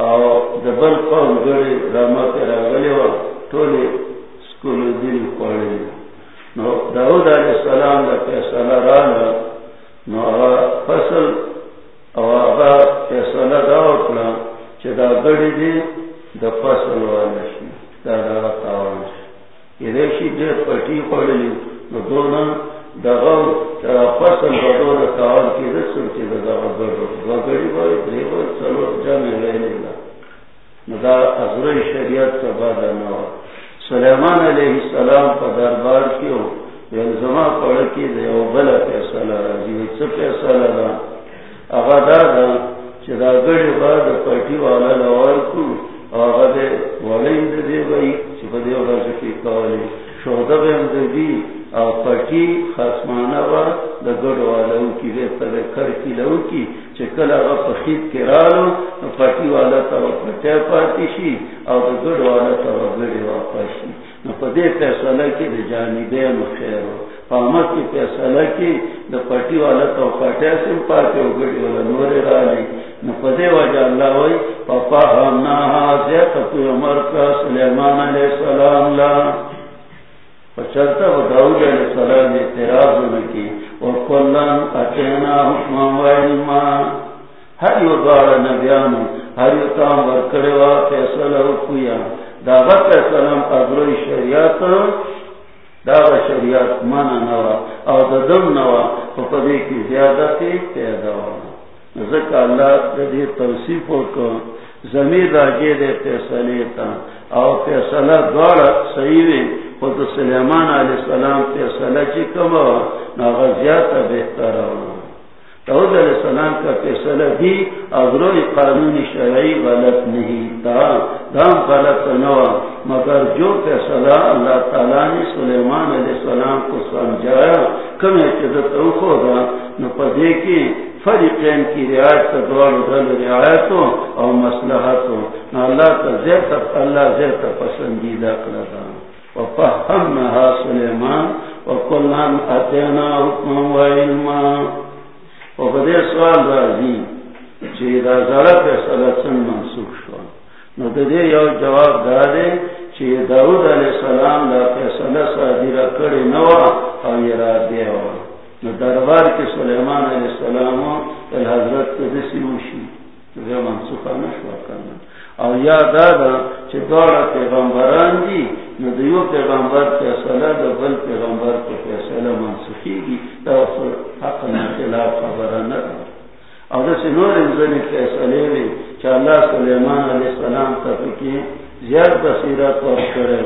او دبل قوم گڑی راما پیرا گلی ہو تولی سکول دل پڑی نو داود علیہ السلام دا فیصلہ رانا، نو آغا فصل او آغا فیصلہ داوتنا چه دا گڑی دی دا فصل والا دا دا تاوان شی یہ ریشی دیر پٹی پڑی دونوں دغم چرا فصل بدون کار کی رسل کی دغا گڑو گڑی بھائی دیو چلو جمع رہنے گا ندا حضر شریعت کا بعد نو۔ سلیمان علیہ السلام کا دربار کیوں زما پڑھ کی او بلا فیصلہ راضی سب فیصلہ را اغا دادا چدا گڑی بعد پٹی والا لوار کو اغا دے ولین دے بھائی چپا دیو راجو کی کوالی شہدہ بہم دے او پٹی خصمانه با د ګډو والو کی دې سره کړ کی لو کی چې کله هغه په خید رالو نو پټی والا ته پټه پاتې شي، او د ګډو والا ته ګډي واپس شي. نو په دې فیصله کې د جانبین خیر په امر کې فیصله کې د پټی والا ته پټه سم پاتې او ګډي والا نور رالي نو په دې وجه الله وای په فهمنا هاذه ته عمر کا سليمان عليه السلام لا. چرتا و داود علیہ السلام اعتراض کی اور کلن اتینا حکم ہر یو نبیانو، ہر یو تام ورکڑے وا، فیصلہ اگروی شریعت شریعت مانا نوا او ددم نوا فقدی کی زیادتی پیدا ذکر اللہ دے توصیف کو زمین راجے دے فیصلے تا۔ او فیصلہ دوارا صحیح دے خود سلیمان علیہ السلام فیصلہ چی کم ناغذیات بہتر داود علیہ السلام کا فیصلہ بھی اگرو قانونی شرعی غلط نہیں تھا دام غلط نوا مگر جو فیصلہ اللہ تعالیٰ نے سلیمان علیہ السلام کو سمجھایا کم اعتدت ہوگا نہ پدے کی فریقین کی رعایت کا دوار دل رعایتوں اور مسلحتوں نہ اللہ کا زیر اللہ زیر کا پسندیدہ کرتا وفهمناها سليمان وكلنا أتينا حكما وعلما۔ وفدي سؤال رازي چه دا زرق فیصلہ سن منسوخ شو نو دے یو جواب دادے چه داود علیہ السلام دا فیصلہ صادرہ کڑی نوا او یرا دیوا نو دربار کے سلیمان علیہ السلام الحضرت قدسی وشی جو منسوخہ نشوا کرنا او یا دادا چه دوارا پیغمبران دی نو دیو پیغمبر فیصلہ دا بل پیغمبر کو فیصلہ منسوخی گی دا حق خلاف خبرہ او دا سنور انزنی فیصلے وی چا اللہ سلیمان علیہ السلام تفکی زیاد بصیرت ور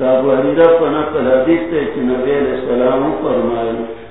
دا ابو حریرہ پر نقل حدیث تے چی نبی علیہ السلام فرمائے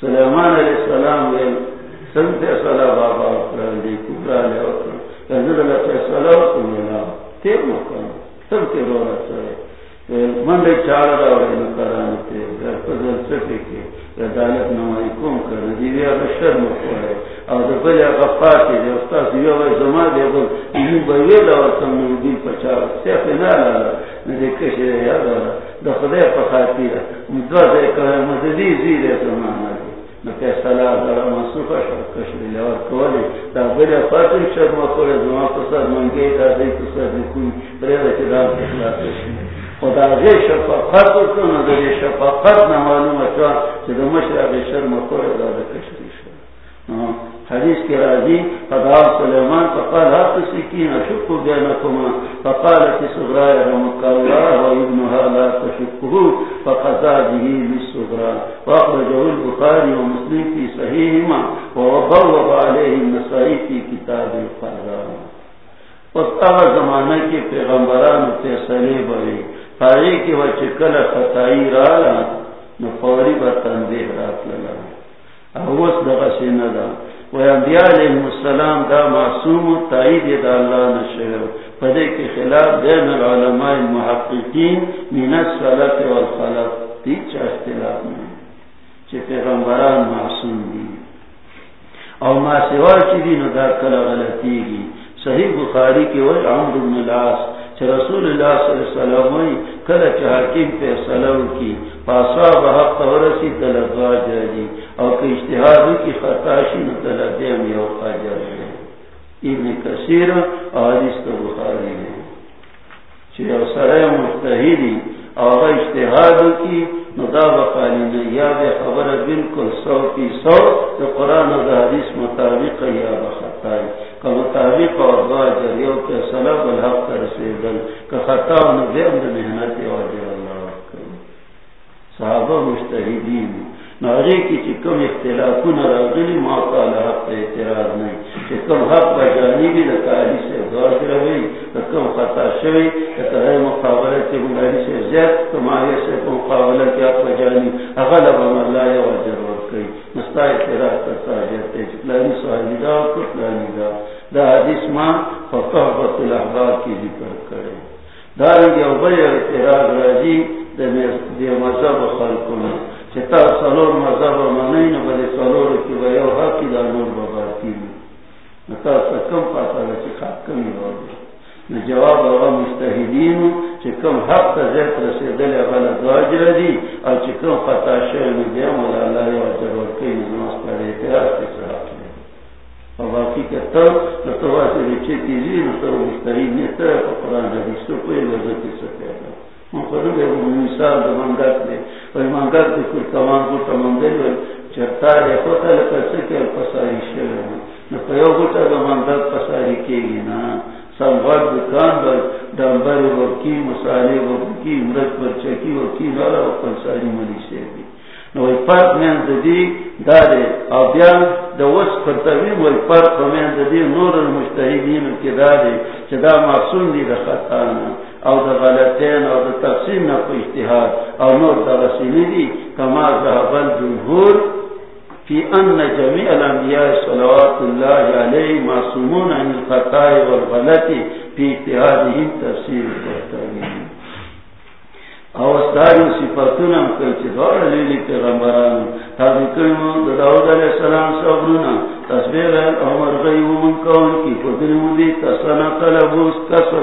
سلیمان علیہ السلام ویل سنت صلاح بابا کرا دی کبرا لے وکر کنزر اللہ فیصلہ وکر تیر مکن سب کے رو رہا منڈے چار کرانتے گھر پزل سکے کے عدالت نمائی کم کرنا دیوی آگا شرم پڑے اور دو بلی آگا پاتے دے استاس دیوی آگا زما دے گل ایو بایوی دور سمنو دی پچاو سیخ نالا ندے کشی دے یاد آگا دا خدای پخاتی ہے۔ مدوا دے کہا مددی زیر زمان آگا نکے صلاح دارا منصوفہ شر کشی دے اور کولی دا بلی پاتے شرم پڑے زمان پسر منگے دا دی پسر دی کوئی بریدہ دام اخلاق شنی خدا غی شفاقت کو نہ دے شفاقت نہ معلوم ہے کہ جو مشرق شرم کو ادا کشری شو حدیث کے راضی خدا سلیمان فقال حق سکین اشکو بینکما فقالت سغراء رحمك الله وابنها لا تشكه فقضى به للسغراء واخرجه البخاري ومسلم في صحيحهما ووضوض عليه النسائي في كتاب زمانہ کے پیغمبران فیصلے بڑے پاری کی وہ چکل فتائی رالا نو فوری بطن دے رات لگا اوس دغا سینہ دا و انبیاء علیہ السلام دا معصوم تائید دا اللہ نشہر پدے کے خلاف دین العلماء المحققین من السلط والخلق تیچ اختلاف میں چی پیغمبران معصوم دی او ما سوا چی دی نو دا کل غلطی گی صحیح بخاری کے وجہ عمر بن العاص رسول اللہ صلی اللہ علیہ وسلم ہوئی کل حکیم پہ سلام کی پاسا بحق تورسی تلقا جاری اور کہ اشتہاد کی خطاشی نو یو خاجر ہے ابن کثیر اور اس تو بخاری ہے۔ چھے او سرے مستحیدی اور اشتہاد کی ندا بقالی نے یا خبر بالکل سو کی سو، تو قرآن و حدیث مطابق یا بخطائی۔ کا مطابق اور دعا جریو کے سلب الحق کر سیدل کا خطا و نبیم دا محنت واجر اللہ صحابہ مشتہدین ناغی کی چکم اختلافون راغلی موقع لحق اعتراض نہیں چکم حق بجانبی لکالی سے دعا جروی کم خطا شوی کتہی مقابلہ کے ملالی سے زیاد تمہاری سے مقابلہ کیا پجانی اغلب اللہ واجر ورکی مستا اعتراض کرتا جاتے چکلانی سوالی دا کتلانی دا. دا حدیث ماں فقہبت الاحباب کی ذکر کرے دارنگی او اعتراض راجی دے مذہب خلقنا چھتا سلور مذہب منین بلے سلور کی بیو حقی دا نور بابا بباتی نتا سکم پاتا لچی خاک کمی ہوگی جواب اغا مستحیدین چکم حق تا زیت رسیدل اغلا دواجر دی اور چکم خطا شعر میں دیم اللہ اللہ یا جرور کئی نماز پر اعتراض کے صحاب باقی کے تر تو واسے رچے تیزی، نہ تو مستری قرآن حدیث تو کوئی وجہ کی سکے گا ہم مثال دو منگات دے اور منگات دے کوئی کو تمام دے لے چرتا ہے پتہ لگا سکے پساری شہر نہ پیو گوٹا دو منگات پساری کے گی نا۔ سنبھال دکان بر دمبر وکی مسالے وکی مرد پر چکی وکی والا پساری ملی سے بھی نو فرق میں دی. دارے او بیا د وس کرتوی ول فرق میں دی نور المجتہدین کی دارے چدا معصوم دی د خطا او د غلطین او د تقسیم نہ کوئی اجتہاد او نور د رسولی دی کما ذهب الجمهور في ان جميع الانبياء صلوات الله عليه معصومون عن الخطا والغلط في اجتهادهم تفسير القرطبي او صفتنا لیلی تابی داود علیہ السلام صبرنا تصبیر عمر من کون کی کسر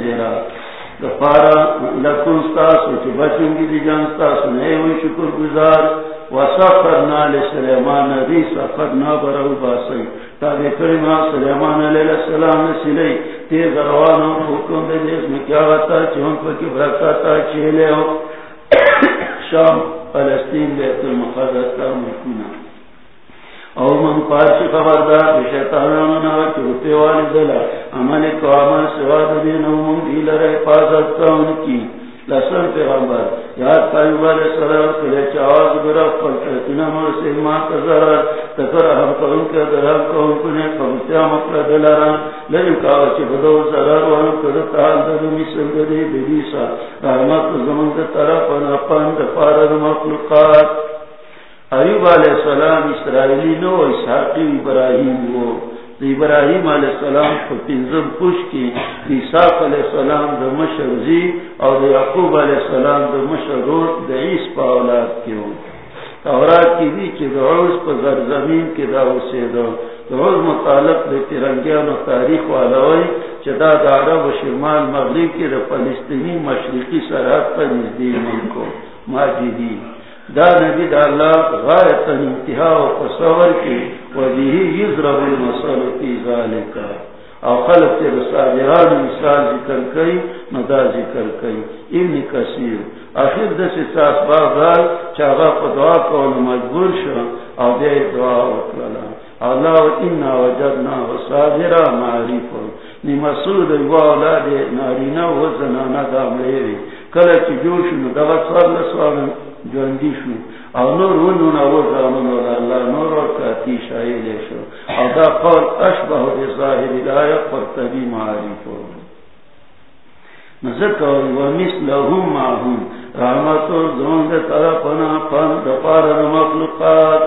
زیرا دفارا لکن ستاسو چی بچنگی دی جان ستاسو نیوی شکر گزار وسخرنا لسليمان نبي سخرنا برو باسي تابع كريما السلام تيز روانو حکم دے جس میں کیا ہوتا چون پر کی برکت ہے چیلے ہو شام فلسطین بیت المقدس کا مکنا او من پارچ خبردار بشیطانانو نا چوتے والی دلہ۔ عمل کو عمل سوا دین او من دیل رہ پاسد کون کی۔ لسن پیغمبر، یاد قیوب علیہ السلام کلے چاواز برا فلتنا مرسی ما تزر تکر احم قرن کے درہم کون کنے قبطیا مقل دلارا لیکن کاوا چی بدو زرار وانو کدت حال در مثل دری بیدیسا۔ رحمت زمن در طرف انا پاند پارد مخلوقات۔ ایوب علیہ السلام اسرائیلی نو اسحاقی ابراہیم وہ ابراہیم علیہ السلام کو تنظم پوش کی عیساق علیہ السلام دا مشر زی اور یعقوب علیہ السلام دا مشر روٹ دا عیس پا اولاد کیوں تورات کی بھی چی دا عوض پا زرزمین کی دا اسے دا دا عوض مطالب دا ترنگیان و تاریخ والاوی چی دا دا عرب و شمال مغرب کی دا فلسطینی مشرقی سرحد پا نزدی ملکو ماجدی دا نبی دا اللہ غایت انتہا و تصور کی وجہی یزرب المسال فی ذالکا۔ او خلق تے رسالہان مثال ذکر کئی مدا ذکر کئی۔ ابن کثیر، آخر دس ساس باب دار، چاگا پا دعا کون مجبور شا او دے دعا وکلالا اللہ و انا وجدنا و صابرا معریفا نی مسود و اولاد نارینا و زنانا دا مریوی کلچ جوش نو دا غصار لسوانا جوندی شو او نور ونو نو زامن ول الله نور ور کاتی شایل شو. او دا قول اشبه به ظاهر الایه قرطبی معرفت نذکر و مثلهم معهم رحمت و زون دے طرفنا پن دپار مخلوقات.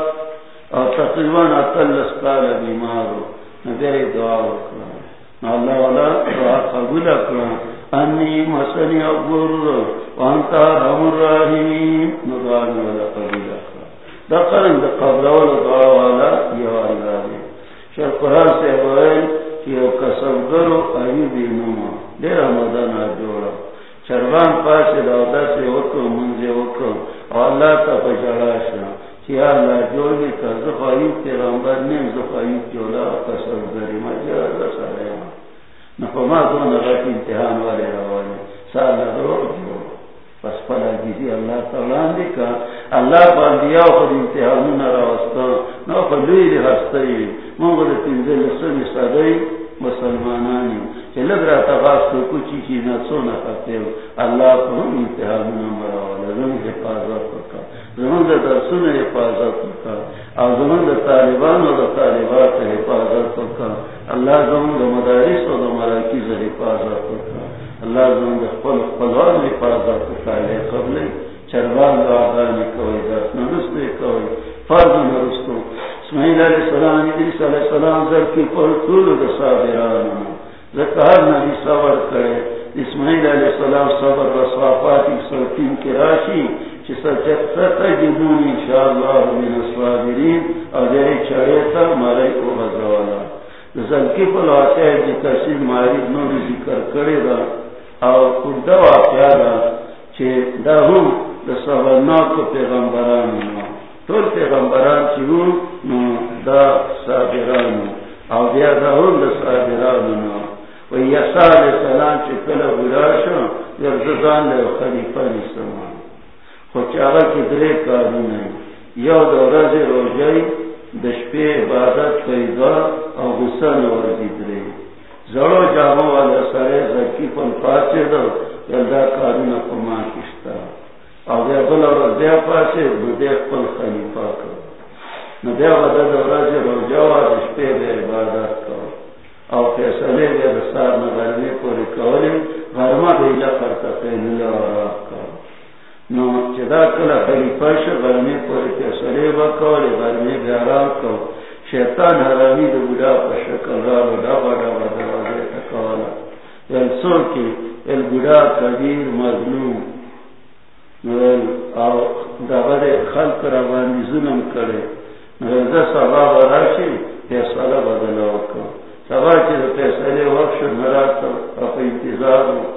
او تقریباً اتل اسقال بیمارو. نبی دعا وکړه اللہ والا دعا قبول کړه انی مسنی اغبر وانتا رحم الرحیم نظام والا قبیل اخرا دا قرن دا قبل والا دعا والا یہ اللہ ہے شر قرآن سے بوئل کہ او قسم کرو ایوبی نما. دیر رمضان آجورا چربان پاس دعوتا سے وکو، منزے وکو. اللہ تا پجڑا کہ اللہ جو بھی کا زخائیب تیرامبر نیم زخائیب جولا قسم کری مجھے اللہ نفما دو نغت امتحان والے روانی سال نگرو جو پس پلا گیزی اللہ تعالیٰ دیکھا اللہ باندیا خود امتحانون روستا نو خلوی دی ہستایی مونگو دی تنزل سمی صدای مسلمانانی چه لگ را تغاز تو کچی چی نسو نخطیو اللہ کو ہم امتحانون مراوالا زمین حفاظت کرکا زمین دا درسون حفاظت کرکا او زمین دا طالبان و دا طالبات حفاظت کرکا اللہ زمین دا مدارس و دا مراکیز حفاظت کرکا اللہ زمین دا خپل خپلوان حفاظت کرکا لے قبل چربان دا آغانی کوئی درس نرستے کوئی فرض نرستو اسماعیل علیہ السلام، ادریس علیہ السلام ذر کی پر طول دا صابران ذکر نبی صبر کرے اسماعیل علیہ السلام صبر و صافات سلطین کی راشی ستجدون انشاءاللہ من الصابرین اور جہی چڑیتا کو بزروالا ذلکی پل آتے ہیں جی ماری نوری ذکر کرے دا اور کدہ واقعہ دا چھے دا ہوں دا صبرناک پیغمبران تول پیغمبران چی ہوں دا صابران او بیا دا ہوں دا صابران و یسا علیہ السلام چی کلا براشا یرزدان لے خلیفہ نسلمان خوچاگا کی درے کارو نہیں۔ یو دا رز روجائی دشپے عبادت قیدہ او غصہ نورزی درے۔ زڑو جامو والا سارے زکی پن پاسے دا یلدا کارو نا پما کشتا۔ او دیا بلا رزیا پاسے بدے پل خلیفہ کر۔ ندیا بدا دا رز روجاوا دشپے دا عبادت کر۔ او فیصلے بے دستار نگرمی پوری کولی غرما بیجا کرتا قیدی اور کر۔ نو چدا کلا خلیفہ ش غرمی پوری فیصلے وکول غرمی بیارام کو شیطان حرامی دو بدا پشکل را بدا بدا بدا بدا تکوالا یل سو کی ال بدا کبیر مظلوم. نو او دا بدا خلق را باندی ظلم کرے نو دا سبا براشی فیصلہ بدلا وکو سبا چی دا فیصلے وقت شد مرات اپا انتظار ہو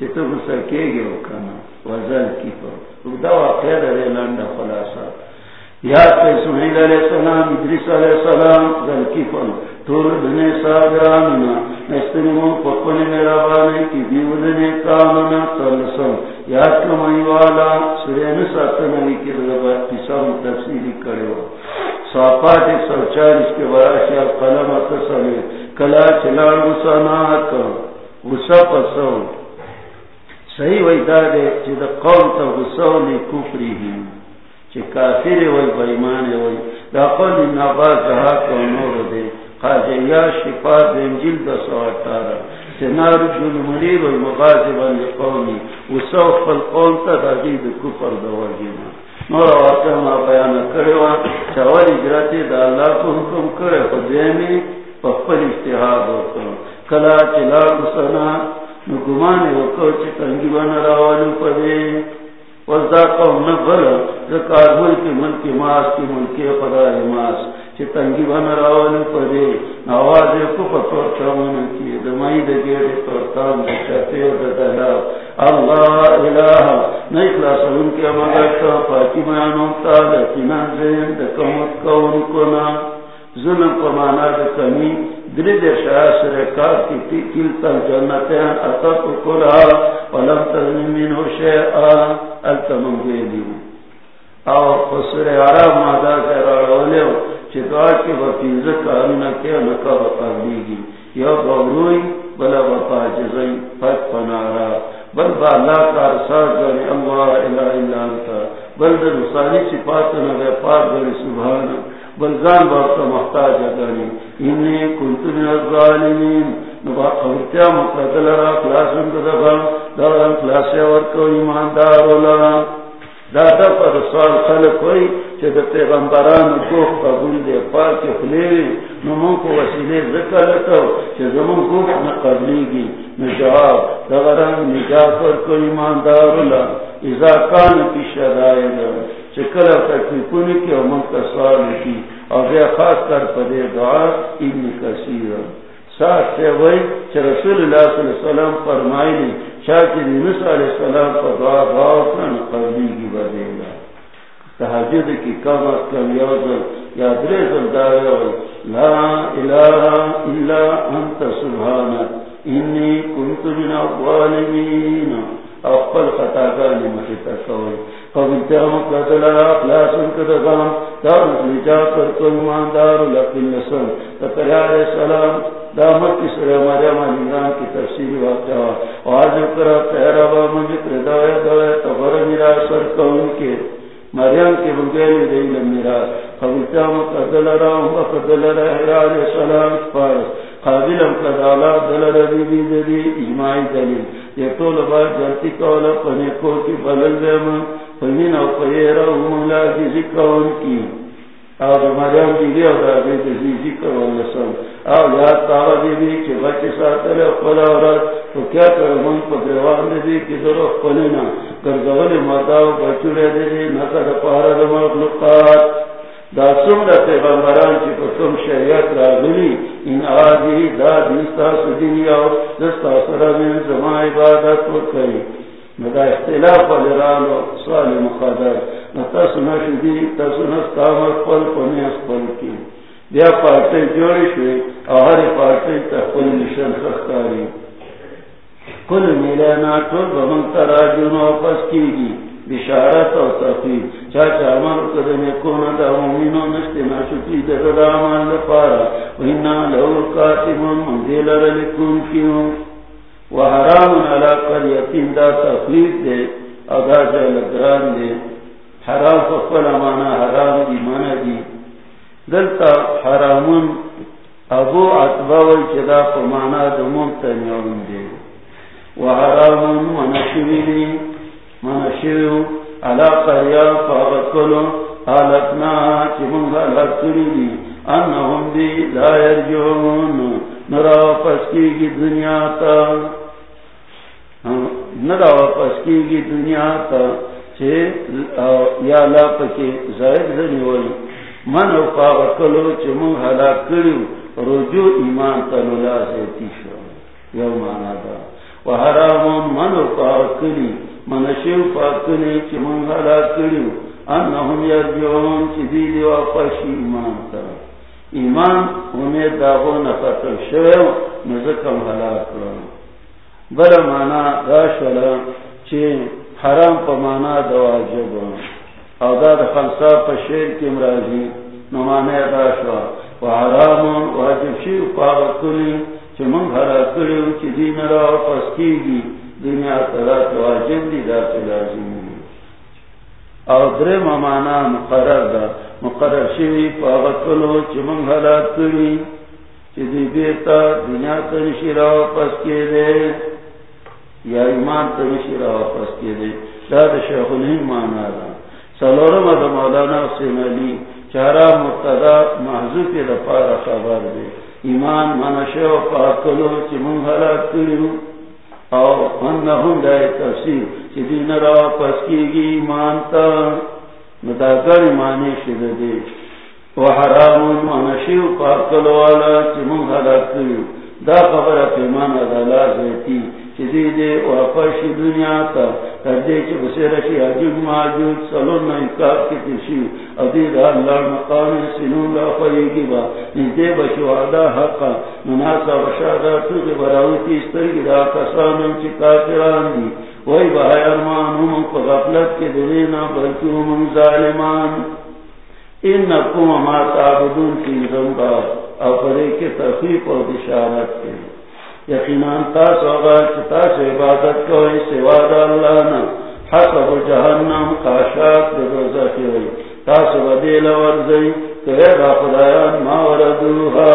ہو چه تو بسکے گی وکانا وزن کی پر. خلاصہ. یاد پہ سہیل علیہ السلام، ادریس علیہ السلام ذل کی فن تور دنے ساگرامنا نستنمو پپنے میرا بانے کی دیولنے کامنا تلسم یاد کمائی والا سرین ساتنوی کی ربا قسم تفسیری کرے ہو ساپات ایک سو چالیس کے وراشی قلم تصویر کلا چلار غسانات غصہ پسو. صحیح وی دا دے چی دا قوم تا غصولی کفری ہی چی کافر وی بیمان وی دا قولی نباز جہاک و نور دے خاجہ یا شفا دے انجل دا سواتارا چی نار جل منیر وی مغازبا لی قومی غصو فل قوم تا دا غید کفر دا وجینا نور واقع ما بیان کرے وا چاوری جراتی دا اللہ کو حکم کرے خودیمی پپل اشتحاد ہوتا کلا چلا غصنا گمان وکو چی تنگی بنا راوالو پدے. وزدا قوم نبھر زکار ملکی ملکی ماس کی ملکی خدای ماس. چی تنگی بنا راوالو پدے. نواز کو پتور چامن کی دمائی دگیر پرتان دکھتے ددہا. اللہ الہ نیخلاص ان کے مگر تا. پاکی میانوں تا لکینا زین دکمت کون کنا. ظلم پمانا دکمی درد شاسر کی تل کلا ولم تظلم منه شیئا، التمم او خسر عرب مادا رولیو کی وفیز کیا نکا وقا دیگی. یا بلا فت پنارا بل با اللہ کا جانی اللہ الہ الا انتا. بل در رسالی صفاتنا بے محتاج انی کنت من الظالمین نبا خبرتیا مقتل را خلاسن دغم دغم خلاسی ورکو ایماندارو لرا دادا پر سوال خلق ہوئی چھے دا پیغمبران گوخ قبول دے پاک خلیوی نمون کو وسیلے ذکر لکو چھے زمون گوخ نقبلی گی نجواب دغران نجاف ورکو ایماندارو لرا اذا کان کی شدائی لرا چکل تکلیفونی کی اور منتا سوال کی. اور بے خاص کر پدے دعا ابن کثیر. ساتھ سے وہی چھ رسول اللہ صلی اللہ علیہ وسلم فرمائی لی چاہ چی نس علیہ السلام پر دعا دعا کن قبلی کی بدے گا تحجد کی کم از کم یوزل یا دریزل دعوی لا الہ الا انت سبحانت انی کنت من الظالمین۔ اقبل خطا گانی مخیطہ کوئی قبلتیا مقتل اخلاص انکدغام دار نجات کرتو ایماندار لقل نسل تکریہ علیہ السلام دامت کی سورہ مریم علیمان کی تفسیر واقعہ واضح کرا تیرا با مجھت ردوئے دوئے تغر میرا سر کون کے مریم کے بگیلی دیل میرا قبلتیا مقتل رام وقتل رہی علیہ السلام فارس قابل قدالا دل ربی بی دی اجماعی دلیل. یہ تو لبا جلتی کولا پنے کو بلل دیمان فمین او پیرا مولا دی ذکرون کی. او دا مریم دی دی او دا دی دی ذکرون لسن او یاد تاوا دی دی چی بچی ساتر اقبل اورد تو کیا کر پا دیوان دی دی کی در اقبلینا کرزول مداو بچو دی دی نکا پارا دا مخلوقات دا سم دا پیغمبران چی پا شریعت را گلی ان آدی، دا دیستا سدینی او دستا سرمین زمان عبادت و کری مدا اختلاف لرالو سوال مقدر. نتا سنا شدی تا سنا ستام اقبل پنی اقبل کی. بیا پارتی جوڑی شوی آہر پارتی تا قل نشن خختاری کل ملینا طول بمن تراجون واپس کی گی بشارت و تفید چاچا عمل قدم یکون دا مومنو نشتی ناشکی دا دا عمال لپارا و لہو کاتمون من دیل رلکون کیون وحرام علا قریتین دا تخلیف دے ادا جل گران دے۔ حرام فقل مانا حرام دی مانا دی۔ دلتا حرامون ابو عطبہ والچدا فمانا دمون تنیون دے۔ وحرامون منشوی دی منشوی علا قریا فاغکلو حالتنا چی منگا لکری دی، انہم دی لا یرجون نرا واپس کی گی دنیا تا۔ نرا واپس کی گی دنیا تا، چی یا لا پکی زائد زنی ولی۔ من او فاغکلو چی منگا لکری رجوع ایمان تا لولا زیتی شو یو مانا دا۔ وحرام من او فاغکلی من شیو پاکلی چی من حلا کریو، انہم یرجعون چی دیدی واپس ایمان تا. ایمان امید داغو نفتر شویو، نزکم حلا کرو بلا مانا داشولا چی حرام پا مانا دواجب او دا دا خمسا پا شیر کم رازی، نمانے داشوا وحرام واجب شیو پاکلی چی من حلا کریو، چی دین واپس کی گی دنیا تلا واجب دی دا تو لازم دی او در ممانا مقرر دا. مقرر شوی پاغتلو چی من حالات کری. چی دی بیتا دنیا تنشی را پس کے دے یا ایمان تنشی را پس کے دے دا دا شیخ الہین مانا دا. سلورم دا مولانا حسین علی. چارا مقتدا محضوب دا پارا خبر دے. ایمان منشو پاکلو چی من حالات کری او انہم دائے تفسیر چی دین را پس کی گی مانتا مداگر مانے شد دے۔ وحرام منشیو پاکل والا چی من حلق کریو۔ دا خبر پیمان ادالا زیتی چیزی دے واپس دنیا تا کردے چی بسیر شی عجب ماجود سلون نا انکار کی تشیو ادی دا اللہ مقام سنون لا خیگی با. نزدے بشو عدا حقا. مناسا بشادا توی براوتی استرگی دا کسانم چی کافران دی. وی بہای ارمان ہم کو غفلت کے دلینا، بلکی ہم ظالمان. انکم ما تعبدون کی زنبا. او پرے کے تخیف اور بشارت کے یقیناً تاس ہوگا چتا عبادت کو سوا اللہ نا حسب جہنم خاشات دوزخی ہوئی. تاس بدیل ورزی کہ اے خدایان ما وردوها.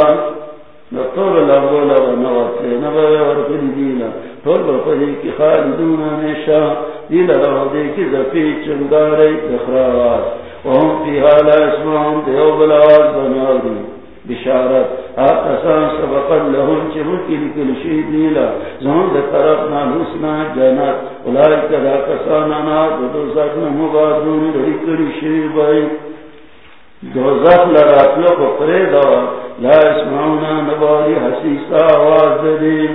نطول لگو لگو نوات نبو ورکن دینا. طول بپدی کی خالدون ہمیشہ. دیل رو دے کی زفی چنگارے دخراوات وهم فيها لا يسمعون دیو بلاواز بناوری بشارت. آتسان سبقا لهم چه ملکی لکل شید نیلا. زمان ده طرفنا حسنا جنات اولائی کدا کسانانا دو دوزاک نمبادون لکل شید بائی دوزاک لراتلو کو پریدا لا اسمعونا نباری حسیسا آواز دے.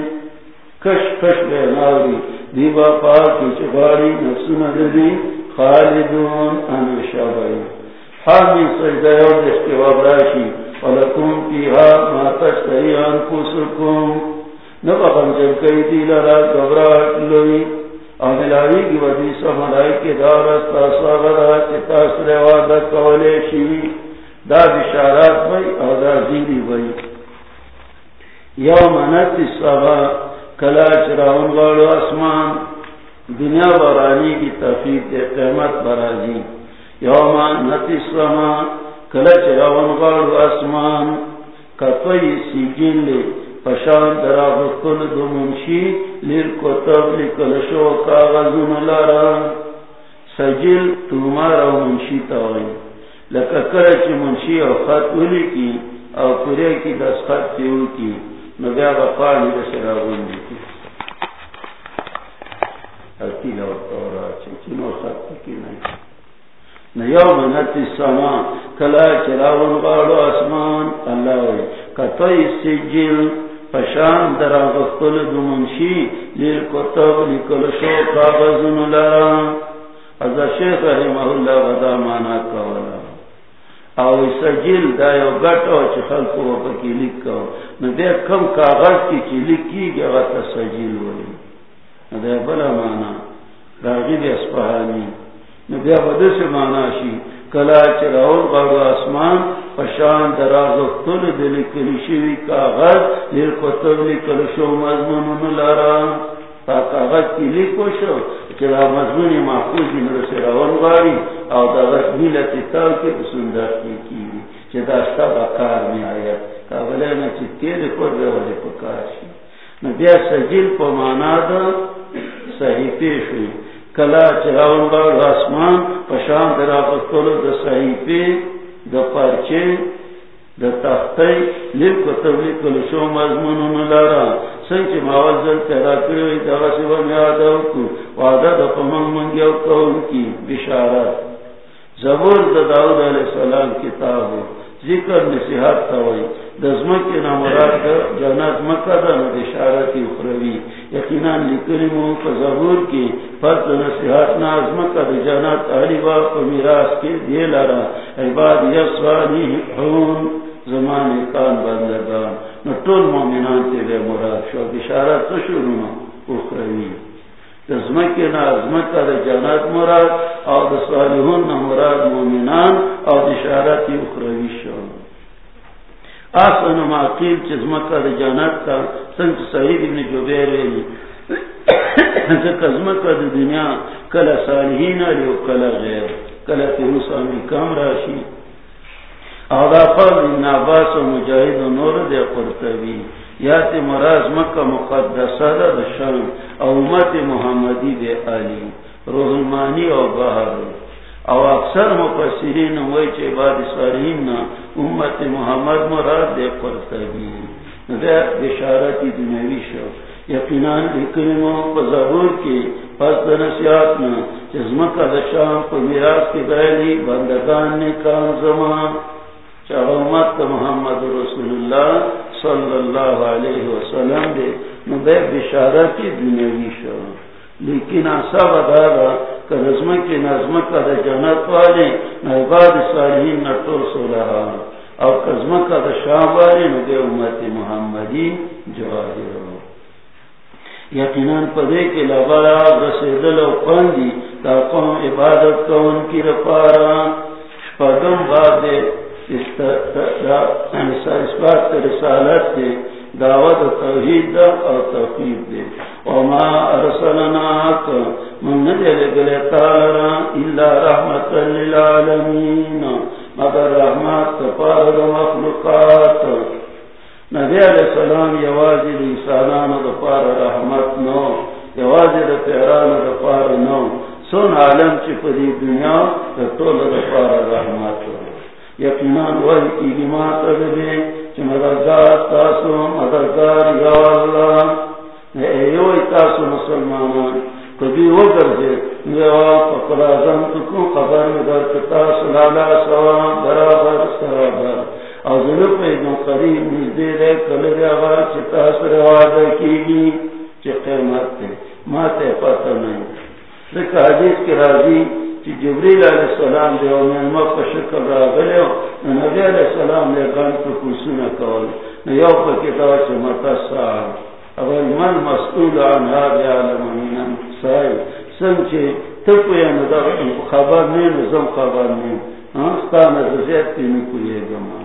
کش کش بے ناوری. دیبا پاکی چباری نفسنا دے خالدون ہمیشہ بھائی. حامی سجدہ اور استواب راشی ولکم فیہا ما تشتہی انفسکم. نبقم جب کئی دیل را گبراٹ لوئی آملاوی کی ودیسہ ملائی کے دارستا ساغرہ چتا سر کولے شیوی. دا بشارات بھائی اور دا زیری بھائی یوم نتی سبا کلا چراؤن والو اسمان دنیا برانی کی تفیق قیمت برازی. یومان نتی سما کلچ روان غار اسمان کتوی سیگین لی پشان درا دو منشی لیر کتب کاغذون لارا سجل منشی تاوی لکا کلچ منشی او خط اولی کی او پورے کی دس تیو کی نبیا کی سما کلا چراون غاڑو اسمان اللہ وی کتوی سجل، پشان درا غفتل دو لیل کتب لکل شو کاغذن لرا. از شیخ رحمه اللہ غدا مانا کولا. او سجل دا یو گٹو چی خلقو وپکی لکو نو دے کم کاغذ کی چی لکی گیا غتا سجل ولی دے بلا مانا. راغی راغیب اسپہانی نبیا بدے سے مانا شی کلا چراؤ غرو آسمان پشان دراز اختل دل کلی شوی کاغذ لیر قطب لکل شو مضمون لارا تا کاغذ کی لکو شو چرا مضمون محفوظی نرسی راون غاری او داغت میلتی تاو کے بسندر کی کی چه داشتا بکار می آید کابلے نا چه تیر خود رولی پکار شی نبیا سجل پا مانا دا صحیفه شوی کلا چراون باغ آسمان پشان درا پستولو دا صحیفی، دا پرچے دا تختی لیب کتب لیکل شو مضمونو نلارا سنچ ماوزل تیرا کروی دا غسی و میادو کو. وعدا دا پمنگ منگیو کون کی. بشارت. زبور دا داود علیہ السلام کتابو. ذکر نصیحت تاوئی دزمک کے نامراد دا جانات مکہ دا ندشارتی اخروی یقیناً لکلی مو پا زبور کی فرد نصیحت نازمک دا جانات اہلی باق پا میراس کے دیے لارا عباد یسوانی حون زمان کان بندگان. نو طول مومنان تیلے مراد شو. بشارت تشورو اخروی دزمک کے نازمک دا جانات مراد او دا صالحون مراد مومنان او بشارتی اخروی شو. آسان ما قیل چیز مکہ دا جانت تا سنچ سعید ابن جبیر ویلی. زکر مکہ دا دنیا کل صالحین علی و کل غیر. کل تیروس امریکام راشی. آغا فرد ابن عباس و مجاہد و نور دے قرطبی. یا تی مراز مکہ مقدسہ دا شام او امت محمدی دے علی. روح المانی و بہر او اکثر مفسرین وی چه بعد صالحین نا امت محمد مراد دے قرطبی دے بشارتی دنیوی شو. یقینان اکرمو پا ظہور کی پس دنسیات نا چزمکا دشام پا میراس کی دائلی بندگان نے کام زمان. چاہ امت محمد رسول اللہ صلی اللہ علیہ وسلم دے نو دے بشارتی دنیوی شو. لیکن آسا بدارا کہ نظم کی نظم کا دا جنت والے نہ صالحین نہ تو سو رہا اور قزم کا دا شام والے نہ امت محمدی جواہر یقیناً پدے کے لبارا رسیدل و پندی تا قوم عبادت کو ان کی رپارا شپدم بعد اس بات رسالت دے دعوت توحید دا اور توفیق دے وما ارسلناک من ندل گلے تالرا الا رحمت للعالمین مگر رحمت تپارد مخلوقات. نبی علیہ السلام یوازی لیسانان دپار رحمت نو یوازی دا پیران دپار نو سن عالم چی پدی دنیا طول دپار رحمت یقینان وحی کی گمات دے مددگار تاسو مددگار کبھی وہ کرتے فقر اعظم تکو خبر مدر سوا برابر سرابر قریب نزدے چتا کی گی چی قیمت تے پتہ نہیں۔ حدیث راضی جبریل علیہ السلام دے او نبی علیہ السلام دے کول اول من مسئول عن هذا عالم من سائی سنچے تپو یا خبر نیم، زم خبر نیم. ہاں، ستانا زیاد تی نکوئے گمان.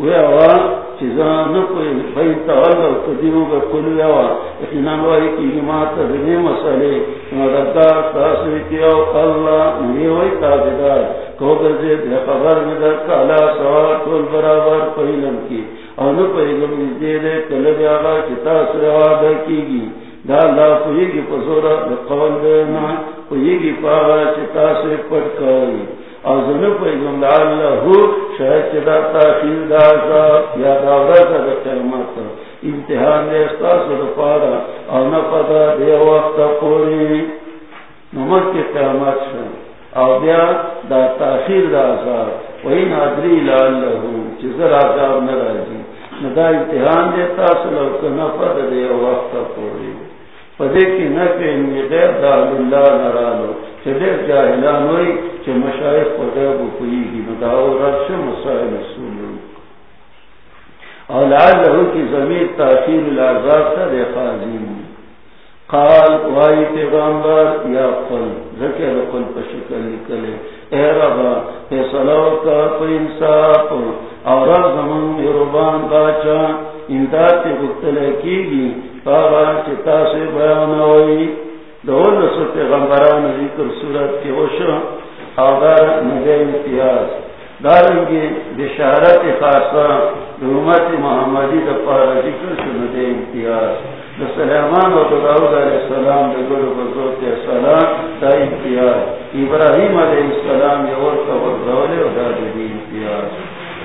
وی آوا چیزان نکوئے بین تغلق تدیو گا کلو یوا اخنان وائی کی گمات دنی مسئلے. ہاں، مددگار تاثر کیا اللہ نیوئی تابدار کو گرزید خبر مدر کالا سوار کل برابر پہلم کی. اور نو پہلم نزدے دے آگا چتا سر کی گی۔ دا اللہ گی پسورا گی پاگا چتا سر پٹ اور زنو شاید چدا تاخیر دا یا داورا کا دا قیمت امتحان دے استاس دا پارا، اور نفدا دے وقت پوری۔ نمت کے اور بیا دا تاخیر دا وہی نادری لعلہو چیزر عذاب نرازی ندا امتحان دے تاس لو کا نفدا دے وقت پوری پدے کی نفع انگی غیر دا اللہ نرالو چلے جاہلان ہوئی چھ مشایخ پدے پر غیب و قیگی نداو رفش مسائل سولو اولاد لہو کی زمین تاثیر العذاب تا دے خازین قال وائی پیغامبر یا قل، ذکر قل پشکل لکلے اے ربا فیصلو کا پر انصاف اور رب یروبان باچا امداد تی گفتلے کی گی پاگا چتا سے بیان ہوئی دول سو پیغمبران ذکر صورت کے وشو آدار نگے امتیاز. دارنگی بشارت خاصا حکومت محمدی دا پارا ذکر شنو دے امتیاز. دا سلیمان و داود علیہ السلام دا گل و بزرگ سلام دا امتیاز. ابراہیم علیہ السلام یہ اور کا وزول اور دا امتیاز.